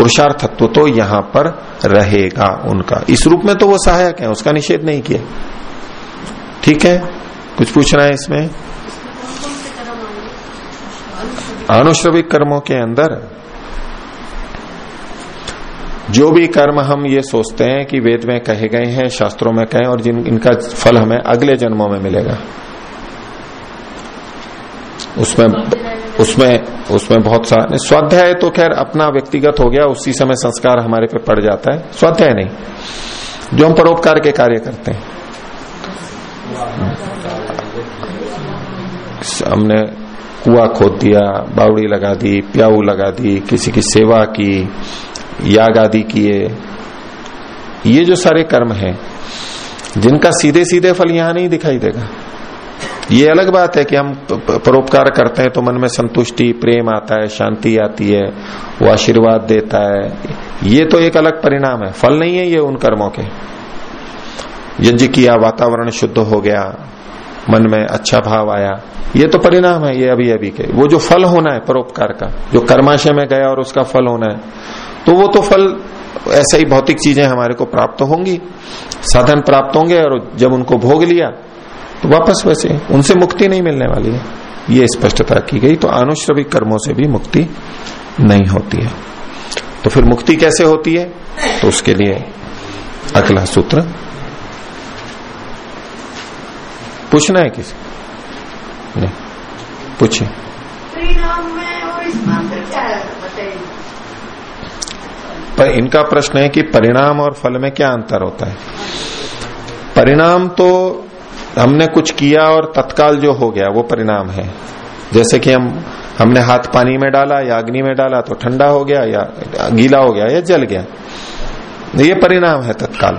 पुरुषार्थत्व तो यहाँ पर रहेगा उनका। इस रूप में तो वो सहायक है, उसका निषेध नहीं किया। ठीक है? कुछ पूछना है इसमें? अनुश्रविक कर्मों के अंदर जो भी कर्म हम ये सोचते हैं कि वेद में कहे गए हैं, शास्त्रों में कहे और जिन, इनका फल हमें अगले जन्मों में मिलेगा। उसमें उसमें उसमें बहुत सारे स्वाध्याय तो खैर अपना व्यक्तिगत हो गया, उसी समय संस्कार हमारे पे पड़ जाता है। स्वाध्याय नहीं। जो हम परोपकार के कार्य करते हैं। हमने कुआ खोद दिया, बावड़ी लगा दी, प्याऊ लगा दी, किसी की सेवा की, याग आदि किए। ये जो सारे कर्म हैं, जिनका सीधे सीधे फल यहाँ नहीं दिखाई देगा। ये अलग बात है कि हम परोपकार करते हैं तो मन में संतुष्टि, प्रेम आता है, शांति आती है, वो आशीर्वाद देता है। ये तो एक अलग परिणाम है। फल नहीं है ये उन कर्मों के। यज्ञ किया वातावरण शुद्ध हो गया, मन में अच्छा भाव आया। ये तो परिणाम है ये अभी अभी के। वो जो फल होना है परोपकार का, जो कर्माशय में गया और उसका फल होना है तो वो तो फल ऐसा ही भौतिक चीज़ें हमारे को प्राप्त होंगी, साधन प्राप्त होंगे और जब उनको भोग लिया तो वापस वैसे, उनसे मुक्ति नहीं मिलने वाली है। ये स्पष्टता की गई तो आनुश्रविक कर्मों से भी मुक्ति नहीं होती है। तो फिर मुक्ति कैसे होती है? तो उसके लिए अगला सूत्र। पूछना है किसी नहीं, पूछिए। पर इनका प्रश्न है कि परिणाम और फल में क्या अंतर होता है? परिणाम तो हमने कुछ किया और तत्काल जो हो गया, वो परिणाम है। जैसे कि हम, हमने हाथ पानी में डाला, या अग्नि में डाला तो ठंडा हो गया, या गीला हो गया, या जल गया। ये परिणाम है तत्काल।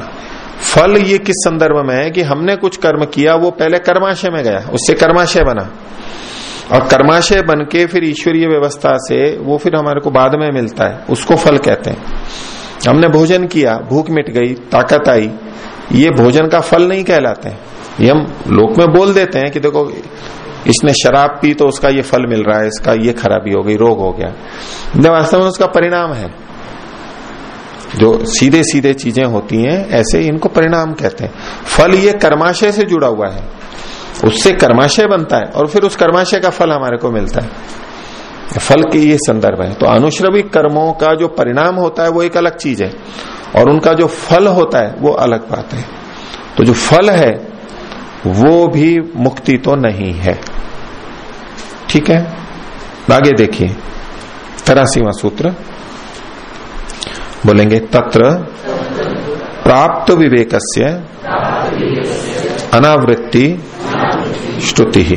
फल ये किस संदर्भ में है कि हमने कुछ कर्म किया, वो पहले कर्माशय में गया, उससे कर्माशय बना। और कर्माशय बन के फिर ईश्वरीय व्यवस्था से वो फिर हमारे को बाद में मिलता है, उसको फल कहते हैं। हमने भोजन किया, भूख मिट गई, ताकत आई, ये भोजन का फल नहीं कहलाते हैं। ये हम लोक में बोल देते हैं कि देखो, इसने शराब पी तो उसका ये फल मिल रहा है, इसका ये खराबी हो गई, रोग हो गया। वास्तव में उसका परिणाम है। जो सीधे सीधे चीज़ें होती हैं, ऐसे इनको परिणाम कहते हैं। फल ये कर्माशय से जुड़ा हुआ है। उससे कर्माशय बनता है और फिर उस कर्माशय का फल हमारे को मिलता है। फल के ये संदर्भ है। तो अनुश्रविक कर्मों का जो परिणाम होता है, वो एक अलग चीज़ है। और उनका जो फल होता है, वो अलग बात है। तो जो फल है वो भी मुक्ति तो नहीं है। ठीक है? आगे देखिए। तरासीवा सूत्र। बोलेंगे, तत्र प्राप्त विवेक से अनावृत्ति श्रुति ही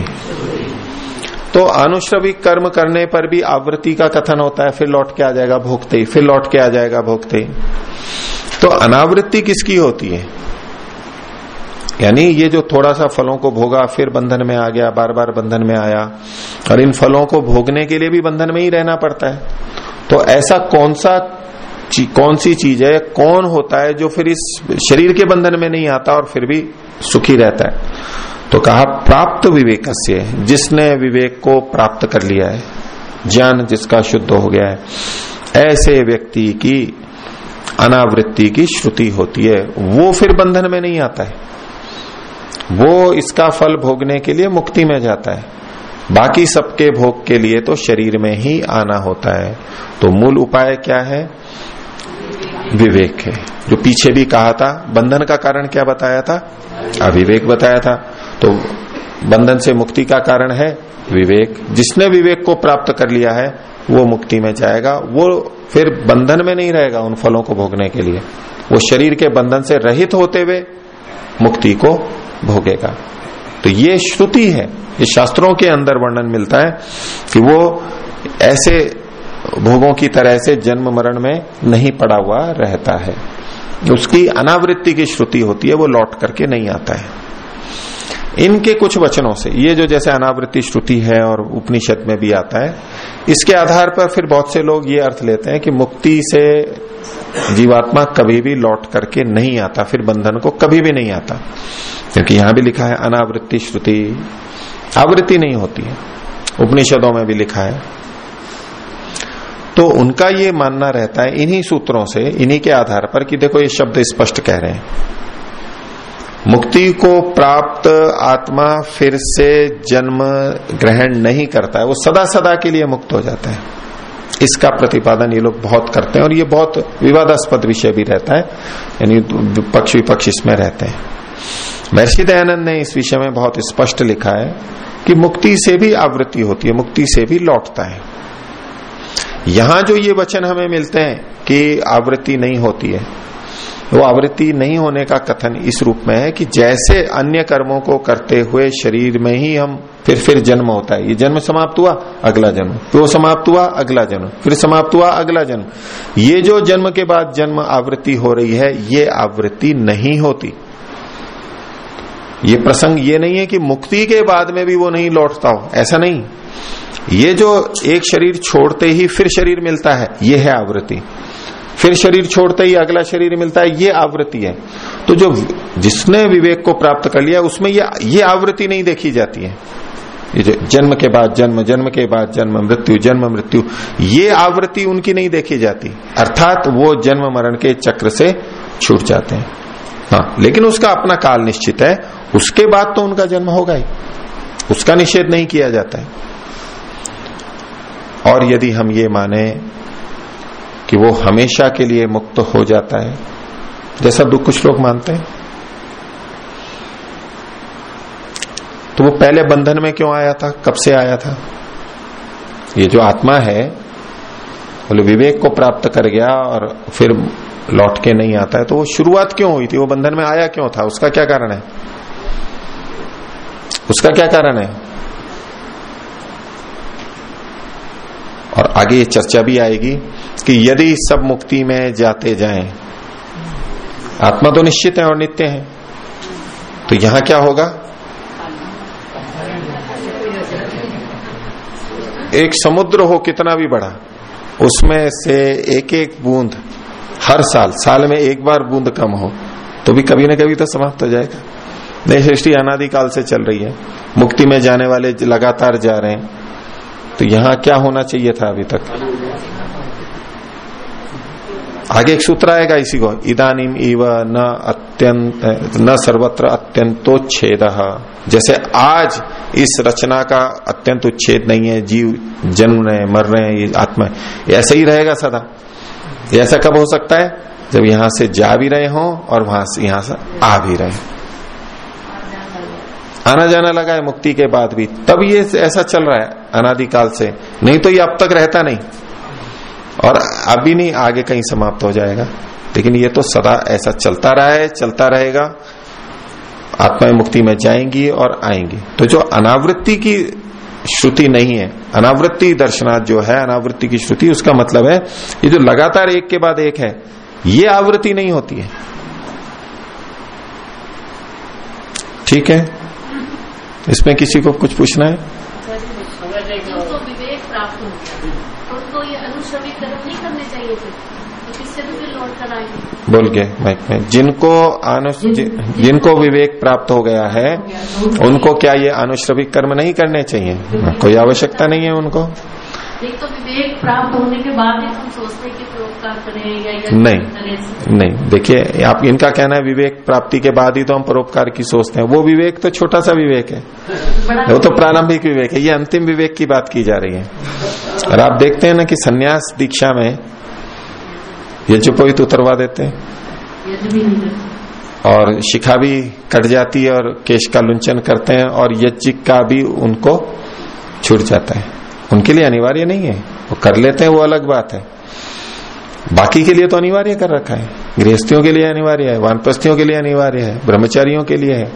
तो अनुश्रविक कर्म करने पर भी आवृत्ति का कथन होता है, फिर लौट के आ जाएगा भोगते ही, फिर लौट के आ जाएगा भोगते ही। तो अनावृत्ति किसकी होती है? यानी ये जो थोड़ा सा फलों को भोगा, फिर बंधन में आ गया बार बार बंधन में आया, और इन फलों को भोगने के लिए भी बंधन में ही रहना पड़ता है। तो ऐसा कौन सा कौन सी चीज़ है, कौन होता है जो फिर इस शरीर के बंधन में नहीं आता और फिर भी सुखी रहता है? तो कहा, प्राप्त विवेक से जिसने विवेक को प्राप्त कर लिया है, ज्ञान जिसका शुद्ध हो गया है, ऐसे व्यक्ति की अनावृत्ति की श्रुति होती है, वो फिर बंधन में नहीं आता है। वो इसका फल भोगने के लिए मुक्ति में जाता है। बाकी सबके भोग के लिए तो शरीर में ही आना होता है। तो मूल उपाय क्या है? विवेक है। जो पीछे भी कहा था, बंधन का कारण क्या बताया था? अविवेक बताया था। तो बंधन से मुक्ति का कारण है विवेक। जिसने विवेक को प्राप्त कर लिया है, वो मुक्ति में जाएगा। वो फिर बंधन में नहीं रहेगा उन फलों को भोगने के लिए। वो शरीर के बंधन से रहित होते हुए मुक्ति को भोगेगा। तो ये श्रुति है, ये शास्त्रों के अंदर वर्णन मिलता है कि वो ऐसे भोगों की तरह से जन्म मरण में नहीं पड़ा हुआ रहता है। उसकी अनावृत्ति की श्रुति होती है, वो लौट करके नहीं आता है। इनके कुछ वचनों से, ये जो जैसे अनावृत्ति श्रुति है और उपनिषद में भी आता है, इसके आधार पर फिर बहुत से लोग ये अर्थ लेते हैं कि मुक्ति से जीवात्मा कभी भी लौट करके नहीं आता, फिर बंधन को कभी भी नहीं आता। क्योंकि यहाँ भी लिखा है अनावृत्ति श्रुति। आवृत्ति नहीं होती है। उपनिषदों में भी लिखा है। तो उनका ये मानना रहता है इन्हीं सूत्रों से, इन्हीं के आधार पर कि देखो ये शब्द स्पष्ट कह रहे हैं। मुक्ति को प्राप्त आत्मा फिर से जन्म ग्रहण नहीं करता है, वो सदा सदा के लिए मुक्त हो जाता है। इसका प्रतिपादन ये लोग बहुत करते हैं और ये बहुत विवादास्पद विषय भी रहता है, यानी पक्ष विपक्ष इसमें रहते हैं। महर्षि दयानंद ने इस विषय में बहुत स्पष्ट लिखा है कि मुक्ति से भी आवृत्ति होती है, मुक्ति से भी लौटता है। यहाँ जो ये वचन हमें मिलते हैं कि आवृत्ति नहीं होती है, वो आवृत्ति नहीं होने का कथन इस रूप में है कि जैसे अन्य कर्मों को करते हुए शरीर में ही हम फिर फिर जन्म होता है। ये जन्म समाप्त हुआ, अगला जन्म। फिर वो समाप्त हुआ, अगला जन्म। फिर समाप्त हुआ, अगला जन्म। ये जो जन्म के बाद जन्म आवृत्ति हो रही है, ये आवृत्ति नहीं होती। ये प्रसंग ये नहीं है कि मुक्ति के बाद में भी वो नहीं लौटता हो, ऐसा नहीं। ये जो एक शरीर छोड़ते ही फिर शरीर मिलता है, ये है आवृत्ति। फिर शरीर छोड़ते ही अगला शरीर मिलता है, ये आवृत्ति है। तो जो जिसने विवेक को प्राप्त कर लिया, उसमें ये ये आवृत्ति नहीं देखी जाती है। जन्म के बाद जन्म जन्म के बाद जन्म, मृत्यु जन्म, मृत्यु, ये आवृत्ति उनकी नहीं देखी जाती। अर्थात वो जन्म मरण के चक्र से छूट जाते हैं। हाँ लेकिन उसका अपना काल निश्चित है। उसके बाद तो उनका जन्म होगा ही। उसका निषेध नहीं किया जाता है। और यदि हम ये माने कि वो हमेशा के लिए मुक्त हो जाता है, जैसा दुख कुछ लोग मानते हैं। तो वो पहले बंधन में क्यों आया था? कब से आया था? ये जो आत्मा है, बोले, विवेक को प्राप्त कर गया और फिर लौट के नहीं आता है तो वो शुरुआत क्यों हुई थी? वो बंधन में आया क्यों था? उसका क्या कारण है? उसका क्या कारण है? और आगे ये चर्चा भी आएगी कि यदि सब मुक्ति में जाते जाएँ, आत्मा तो निश्चित है और नित्य है तो यहाँ क्या होगा? एक समुद्र हो कितना भी बड़ा, उसमें से एक एक बूंद हर साल साल में एक बार बूंद कम हो तो भी कभी ना कभी तो समाप्त हो जाएगा। नहीं, सृष्टि अनादिकाल से चल रही है। मुक्ति में जाने वाले लगातार जा रहे हैं। तो यहाँ क्या होना चाहिए था अभी तक? आगे एक सूत्र आएगा इसी को, इदानीम इव न अत्यंत, न सर्वत्र अत्यंतो छेद जैसे आज इस रचना का अत्यंत उच्छेद नहीं है, जीव जन्म रहे मर रहे हैं, ये आत्मा ऐसा ही रहेगा सदा। ऐसा कब हो सकता है? जब यहाँ से जा भी रहे हों और वहाँ से यहाँ से आ भी रहे आना जाना लगा है मुक्ति के बाद भी। तब ये ऐसा चल रहा है अनादिकाल से। नहीं तो ये अब तक रहता नहीं। और अभी नहीं, आगे कहीं समाप्त हो जाएगा। लेकिन ये तो सदा ऐसा चलता रहा है, चलता रहेगा। आत्माएँ मुक्ति में जाएँगी और आएँगी। तो जो अनावृत्ति की श्रुति नहीं है। अनावृत्ति दर्शनाथ जो है, अनावृत्ति की श्रुति, उसका मतलब है, ये जो लगातार एक के बाद एक है, ये आवृत्ति नहीं होती है। ठीक है? इसमें किसी को कुछ पूछना है? जिनको विवेक प्राप्त हो गया, उनको ये अनुश्रविक कर्म नहीं करने चाहिए थे तो किससे भी फिर लौट कर आएँगे बोल के माइक में। जिनको आनु जि, जिनको विवेक प्राप्त हो गया है उनको क्या ये अनुश्रविक कर्म नहीं करने चाहिए? कोई आवश्यकता नहीं है उनको? एक तो विवेक प्राप्त होने के बाद ही हम सोचते हैं कि परोपकार करें या नहीं नहीं। देखिए आप इनका कहना है विवेक प्राप्ति के बाद ही तो हम परोपकार की सोचते हैं। वो विवेक तो छोटा सा विवेक है। वो तो प्रारंभिक विवेक है। ये अंतिम विवेक की बात की जा रही है। और आप देखते हैं ना कि संन्यास दीक्षा में यज्ञोपवित उतरवा देते हैं। और शिखा भी कट जाती है और केश का लुंचन करते हैं और यज्ञ का भी उनको छूट जाता है। उनके लिए अनिवार्य नहीं है। वो कर लेते हैं वो अलग बात है। बाकी के लिए तो अनिवार्य कर रखा है। गृहस्थियों के लिए अनिवार्य है वानप्रस्थियों के लिए अनिवार्य है ब्रह्मचारियों के लिए है।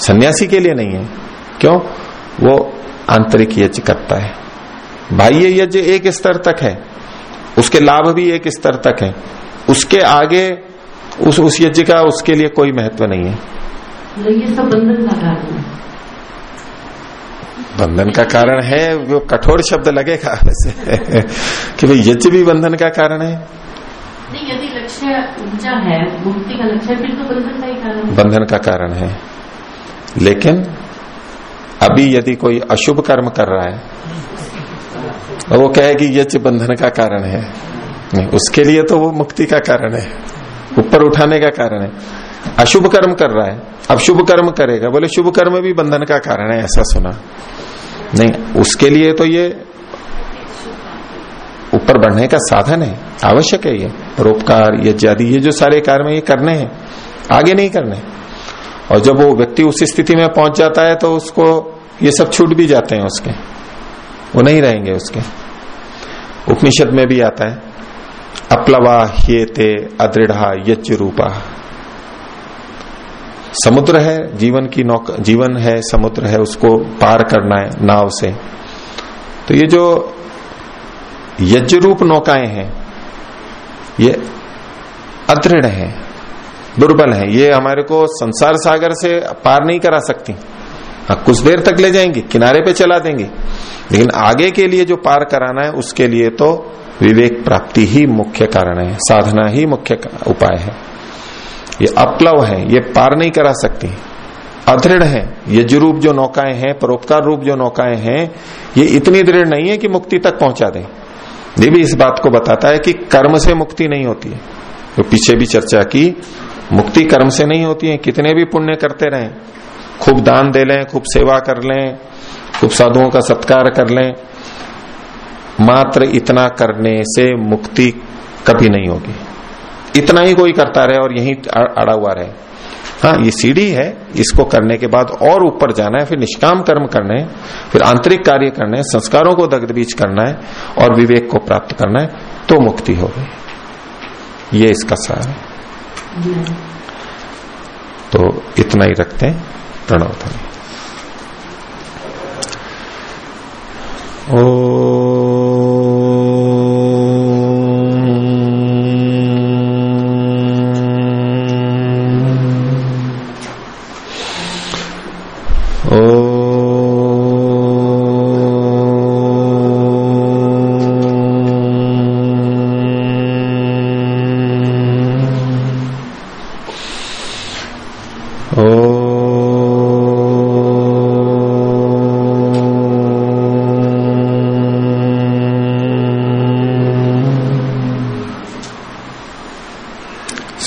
सन्यासी के लिए नहीं है। क्यों? वो आंतरिक यज्ञ करता है। बाह्य यज्ञ एक स्तर तक है। उसके लाभ भी एक स्तर तक है। उसके आगे उस उस यज्ञ का उसके लिए कोई महत्व नहीं है। तो ये सब बंधन का कारण है। बंधन का कारण है वो कठोर शब्द लगेगा वैसे। कि भाई यज्ञ भी बंधन का कारण है। नहीं यदि लक्ष्य ऊँचा है मुक्ति का लक्ष्य फिर तो बंधन का ही कारण है। बंधन का कारण है। लेकिन अभी यदि कोई अशुभ कर्म कर रहा है तो वो कहे कि यज्ञ बंधन का कारण है। नहीं, उसके लिए तो वो मुक्ति का कारण है। ऊपर उठाने का कारण है। अशुभ कर्म कर रहा है। अब शुभ कर्म करेगा। बोले, शुभ कर्म भी बंधन का कारण है, ऐसा सुना। नहीं, उसके लिए तो ये ऊपर बढ़ने का साधन है। आवश्यक है ये। परोपकार, यज्ञ आदि, ये जो सारे कार्य ये करने हैं, आगे नहीं करने। और जब वो व्यक्ति उस स्थिति में पहुँच जाता है तो उसको ये सब छूट भी जाते हैं उसके। वो नहीं रहेंगे उसके। उपनिषद में भी आता है, अपलवा ह्येते अदृढ़ा यज्ञ रूपा। समुद्र है, जीवन की नौका, जीवन है, समुद्र है, उसको पार करना है, नाव से। तो ये जो यज्ञ रूप नौकाएँ हैं, ये अदृढ़ है, दुर्बल है। ये हमारे को संसार सागर से पार नहीं करा सकती। हाँ कुछ देर तक ले जाएँगे, किनारे पे चला देंगे। लेकिन आगे के लिए जो पार कराना है, उसके लिए तो विवेक प्राप्ति ही मुख्य कारण है, साधना ही मुख्य उपाय है। ये अपलव है, ये पार नहीं करा सकती। अदृढ़ है यज रूप जो नौकाएँ हैं, परोपकार रूप जो नौकाएँ हैं, ये इतनी दृढ़ नहीं है कि मुक्ति तक पहुँचा दे। ये भी इस बात को बताता है कि कर्म से मुक्ति नहीं होती है। तो पीछे भी चर्चा की, मुक्ति कर्म से नहीं होती है, कितने भी पुण्य करते रहें खूब दान दे लें खूब सेवा कर लें खूब साधुओं का सत्कार कर लें मात्र इतना करने से मुक्ति कभी नहीं होगी। इतना ही कोई करता रहे और यही अड़ा हुआ रहे। हाँ ये सीढ़ी है इसको करने के बाद और ऊपर जाना है फिर निष्काम कर्म करने फिर आंतरिक कार्य करने संस्कारों को दग्ध बीच करना है और विवेक को प्राप्त करना है तो मुक्ति हो गई। ये इसका सार है। तो इतना ही रखते हैं। प्रणव ध्वनि